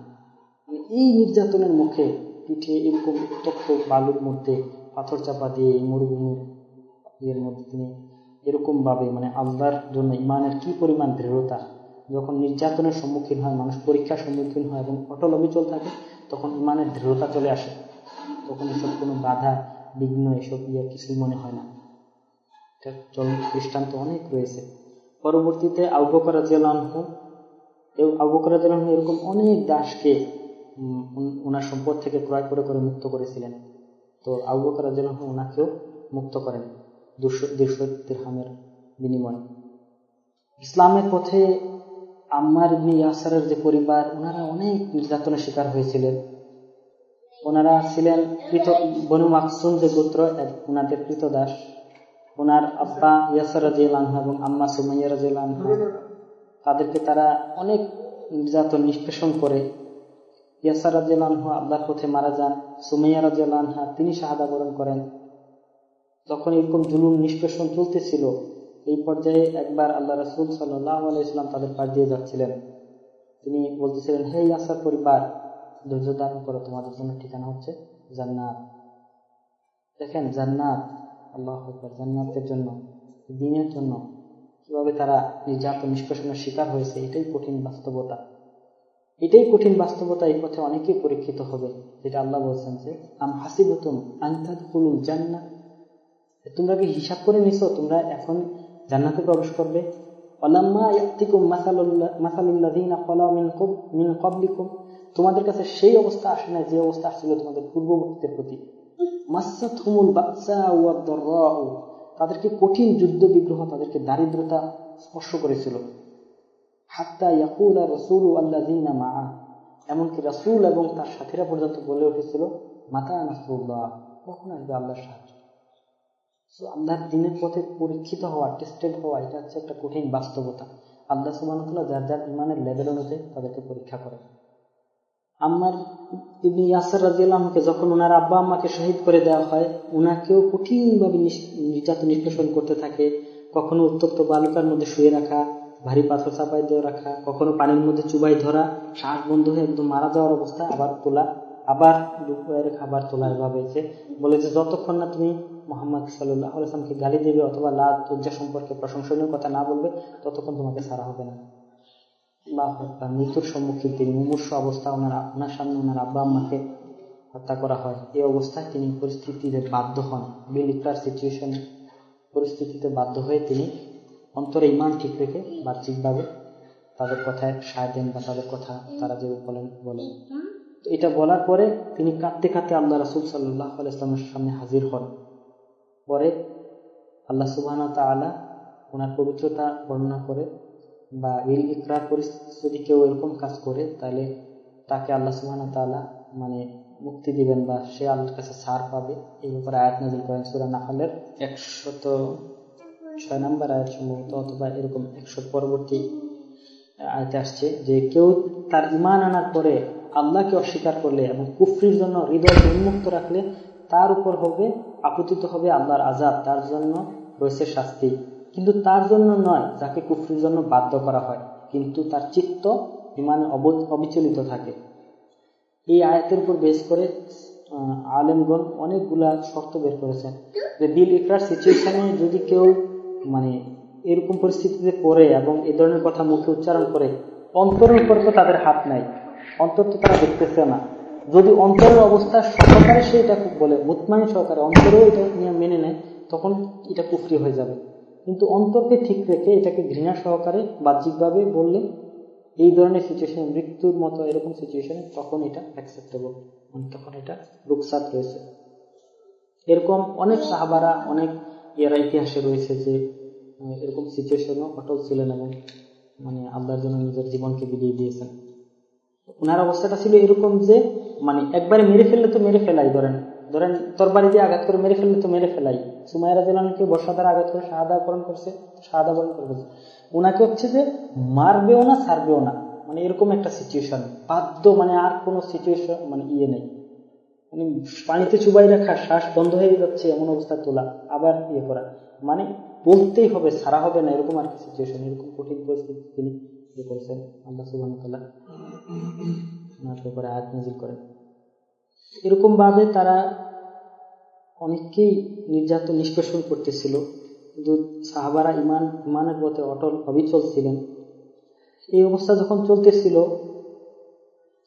মানে এই নির্যাতনের মুখে পিঠে এরকম উত্তপ্ত বালুর মধ্যে পাথর চাপা দিয়ে এই মরুভূমির ইয়ের মধ্যে তিনি এরকম ভাবে মানে আল্লাহর জন্য ইমানের কি পরিমাণ দৃঢ়তা, যখন নির্যাতনের সম্মুখীন হয়, মানুষ পরীক্ষার সম্মুখীন হয় এবং অটল অবিচল থাকে তখন ইমানের দৃঢ়তা চলে আসে। তখন এসব কোনো বাধা, বিঘ্ন এসব ইয়ে কিছুই মনে হয় না। এটা চল দৃষ্টান্ত অনেক রয়েছে। পরবর্তীতে আবুবকর রাজিয়ালহু আবুবকর রাজিয়ালহু এরকম অনেক দাসকে ওনার সম্পদ থেকে ক্রয় করে করে মুক্ত করেছিলেন। তো আবুবকর রাজিয়ালহু ওনাকেও মুক্ত করেন দুশো, দেড়শো দিরহামের বিনিময়ে। ইসলামের পথে আম্মার ইবনি ইয়াসারের যে পরিবার, ওনারা অনেক নির্যাতনের শিকার হয়েছিলেন। ওনারা ছিলেন কৃত বনু মাকসুম যে গোত্র ওনাদের কৃতদাস। ওনার আব্বা ইয়াসার রাজিয়াল এবং আম্মা সুমাইয়া রাজিয়াল তাদেরকে তারা অনেক নির্যাতন, নিষ্পেষণ করে। ইয়াসার রাজিয়াল আল্লাহর পথে মারা যান। সুমাইয়া রাজিয়াল আনহা তিনি শাহাদা বরণ করেন। যখন এরকম জুলুম, নিষ্পেষণ চলতেছিল এই পর্যায়ে একবার আল্লাহ রসুল সাল্লাহ আলাইসলাম তাদের পাশ দিয়ে যাচ্ছিলেন। তিনি বলতেছিলেন, হে ইয়াসার পরিবার, ধৈর্য ধারণ করো, তোমাদের জন্য ঠিকানা হচ্ছে জান্নাত। দেখেন, জান্নাত, আল্লাহ জান্নাতের জন্য, দিনের জন্য কীভাবে তারা নির্যাতন নিষ্কাশনের শিকার হয়েছে, এটাই কঠিন বাস্তবতা। এটাই কঠিন বাস্তবতা, এই পথে অনেকেই পরীক্ষিত হবে, যেটা আল্লাহ বলছেন যে, আম হাসিবতুম আন্তাদ কুলুল জান্নাত? তোমরা কি হিসাব করে নিছো? তোমরা এখন জান্নাতে প্রবেশ করবে। তোমাদের কাছে সেই অবস্থা আসে না যে অবস্থা আসছিল তোমাদের পূর্ববর্তীদের প্রতি। তাদেরকে কঠিন যুদ্ধ বিগ্রহ, তাদেরকে দারিদ্রতা স্পর্শ করেছিল। এমনকি রাসুল এবং তার সাথীরা পর্যন্ত বলে উঠেছিল, মাতা নাসরুল্লাহ, কখন আসবে আল্লাহর সাহায্য? আল্লাহর দিনের পথে পরীক্ষিত হওয়া টেস্টেড হওয়া, এটা হচ্ছে একটা কঠিন বাস্তবতা। আল্লাহ সুবাহতুল্লাহ যার যার ইমানের লেভেল অনুযায়ী তাদেরকে পরীক্ষা করে আমার ইবনি ইয়াসর রাজিয়াল্লাহকে যখন ওনার আব্বা আম্মাকে শহীদ করে দেওয়া হয় ওনাকেও কঠিনভাবে নির্যাতন নিষ্পেষণ করতে থাকে। কখনো উত্তপ্ত বালুকার মধ্যে শুয়ে রাখা, ভারী পাথর চাপাই দিয়ে রাখা, কখনো পানির মধ্যে চুবাই ধরা, শ্বাস বন্ধ হয়ে একদম মারা যাওয়ার অবস্থা আবার তোলা, আবার দুপুরের খাবার তোলা এভাবে বলে যে, যতক্ষণ না তুমি মোহাম্মদ সাল্লাহ আলাইসলামকে গালি দেবে অথবা লাভ উজ্জা সম্পর্কে প্রশংসনীয় কথা না বলবে, ততক্ষণ তোমাকে সারা হবে না। মৃত্যুর সম্মুখীন তিনি মুমূর্ষ অবস্থা ওনার আপনার সামনে ওনার আব্বা আম্মাকে হত্যা করা হয়। এই অবস্থায় তিনি পরিস্থিতিতে বাধ্য হন। বিল ইকলার সিচুয়েশনে পরিস্থিতিতে বাধ্য হয়ে তিনি অন্তরে ইমান ঠিক রেখে বাহ্যিকভাবে তাদের কথায় সায় দেন বা তাদের কথা তারা যে বলেন বলেন। এটা বলার পরে তিনি কাঁদতে কাঁদতে আল্লাহ রাসুল সাল্লাহ আলাইসলামের সামনে হাজির হন। পরে আল্লাহ সুবাহ তালা ওনার পবিত্রতা বর্ণনা করে বা ইল ইকরার পরিস্থিতি যদি কেউ এরকম কাজ করে, তাহলে তাকে আল্লাহ সুবাহ তালা মানে মুক্তি দিবেন বা সে আল্লাহর কাছে সার পাবে। এই ব্যাপারে আয়াত নাজিল করেন সুরা নাহালের একশত ছয় নম্বর আয়াত সম্ভবত, অথবা এরকম একশো পরবর্তী আয়তে আসছে যে, কেউ তার ইমান আনার পরে আল্লাহকে অস্বীকার করলে এবং কুফরির জন্য হৃদয় উন্মুক্ত রাখলে তার উপর হবে আপতিত হবে আল্লাহর আজাব তার জন্য রয়েছে শাস্তি। কিন্তু তার জন্য নয়, যাকে কুফরির জন্য বাধ্য করা হয়। কিন্তু তার চিত্ত ইমানে অবিচলিত থাকে। এই আয়াতের উপর বেশ করে আলেমগণ অনেকগুলা শর্ত বের করেছেন। যে দিল ইকরার সিচুয়েশনে যদি কেউ মানে এরকম পরিস্থিতিতে পড়ে এবং এ ধরনের কথা মুখে উচ্চারণ করে, অন্তরের উপর তো তাদের হাত নাই। অন্তর তো তারা দেখতেছে না। যদি অন্তরের অবস্থা সহকারে সে এটা বলে মুতমাইন সহকারে অন্তরেও এটা নিয়ে মেনে নেয়, তখন এটা কুফরি হয়ে যাবে। কিন্তু অন্তরকে ঠিক রেখে এটাকে ঘৃণা সহকারে বাহ্যিকভাবে বললে, এই ধরনের সিচুয়েশন মৃত্যুর মতো এরকম সিচুয়েশনে তখন এটা অ্যাকসেপ্টেবল তখন এটা রুকসাত রয়েছে এরকম অনেক সাহাবারা, অনেক এরা ইতিহাসে রয়েছে যে এরকম সিচুয়েশনও অটল ছিলেন এবং মানে আল্লাহর জন্য নিজের জীবনকে বিলিয়ে দিয়েছেন। ওনার অবস্থাটা ছিল এরকম যে মানে একবারে মেরে ফেললে তো মেরে ফেলাই, ধরেন ধরেন তোর বাড়ি দিয়ে আঘাত করে মেরে ফেললে তো মেরে ফেলাই। সুমাইরা জেলানকে বর্ষাদার আঘাত করে শাহাদা বরণ করছে, শাহাদা বরণ করে ওনাকে হচ্ছে যে মারবেও না, ছাড়বেও না। মানে এরকম একটা সিচুয়েশন বাধ্য মানে আর কোনো সিচুয়েশন মানে ইয়ে নেই। মানে পানিতে চুবাই রাখা, শ্বাস বন্ধ হয়ে যাচ্ছে, এমন অবস্থা তোলা, আবার ইয়ে করা। মানে বলতেই হবে সারা হবে না, এরকম আর কি সিচুয়েশন এরকম কঠিন পরিস্থিতি তিনি ইয়ে করেছেন আল্লাহ সুবাহ ওনার ব্যাপারে আয়াত নাজিল করেন এরকম ভাবে তারা অনেককেই নির্যাতন, নিষ্পেষণ করতেছিল। কিন্তু সাহাবারা ইমান ইমানের পথে অটল, অবিচল ছিলেন। এই অবস্থা যখন চলতেছিল,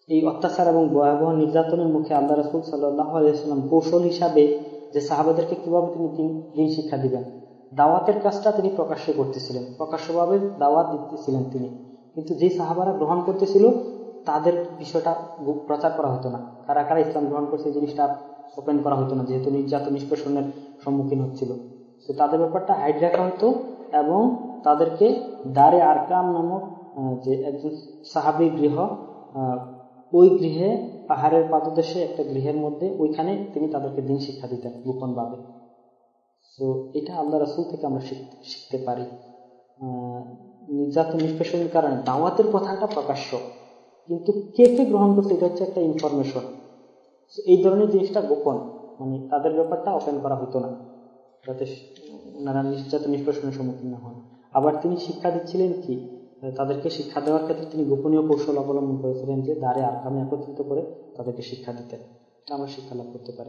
এই অত্যাচার এবং ভয়াবহ নির্যাতনের মুখে আল্লাহ রসুল সাল্লাম কৌশল হিসাবে যে সাহাবাদেরকে কীভাবে তিনি দিন শিক্ষা দিবেন, দাওয়াতের কাজটা তিনি প্রকাশ্যে করতেছিলেন, প্রকাশ্যভাবে দাওয়াত দিতেছিলেন তিনি। কিন্তু যে সাহাবারা গ্রহণ করতেছিল তাদের বিষয়টা প্রচার করা হতো না। কারা কারা ইসলাম গ্রহণ করছে জিনিসটা ওপেন করা হতো না, যেহেতু নির্যাতন নিষ্পেষণের সম্মুখীন হচ্ছিল। তো তাদের ব্যাপারটা হাইড রাখা হতো এবং তাদেরকে দারে আরকাম নামক যে একজন সাহাবি গৃহ ওই গৃহে পাহাড়ের পাদদেশে একটা গৃহের মধ্যে ওইখানে তিনি তাদেরকে দিন শিক্ষা দিতেন গোপনভাবে। তো এটা আল্লাহ রসুল থেকে আমরা শিখতে পারি। নির্যাতন নিষ্পেষণের কারণে দাওয়াতের কথাটা প্রকাশ্য। কিন্তু কে কে গ্রহণ করছে এটা হচ্ছে একটা ইনফরমেশন এই ধরনের জিনিসটা গোপন। মানে তাদের ব্যাপারটা ওপেন করা হতো না। যাতে নানান নিশ্চাত নিষ্কাশনের সম্মুখীন না হন। আবার তিনি শিক্ষা দিচ্ছিলেন কি? তাদেরকে শিক্ষা দেওয়ার ক্ষেত্রে তিনি গোপনীয় কৌশল অবলম্বন করেছিলেন যে, দ্বারে আরকামে একত্রিত করে তাদেরকে শিক্ষা দিতেন। আমরা শিক্ষা লাভ করতে পারি।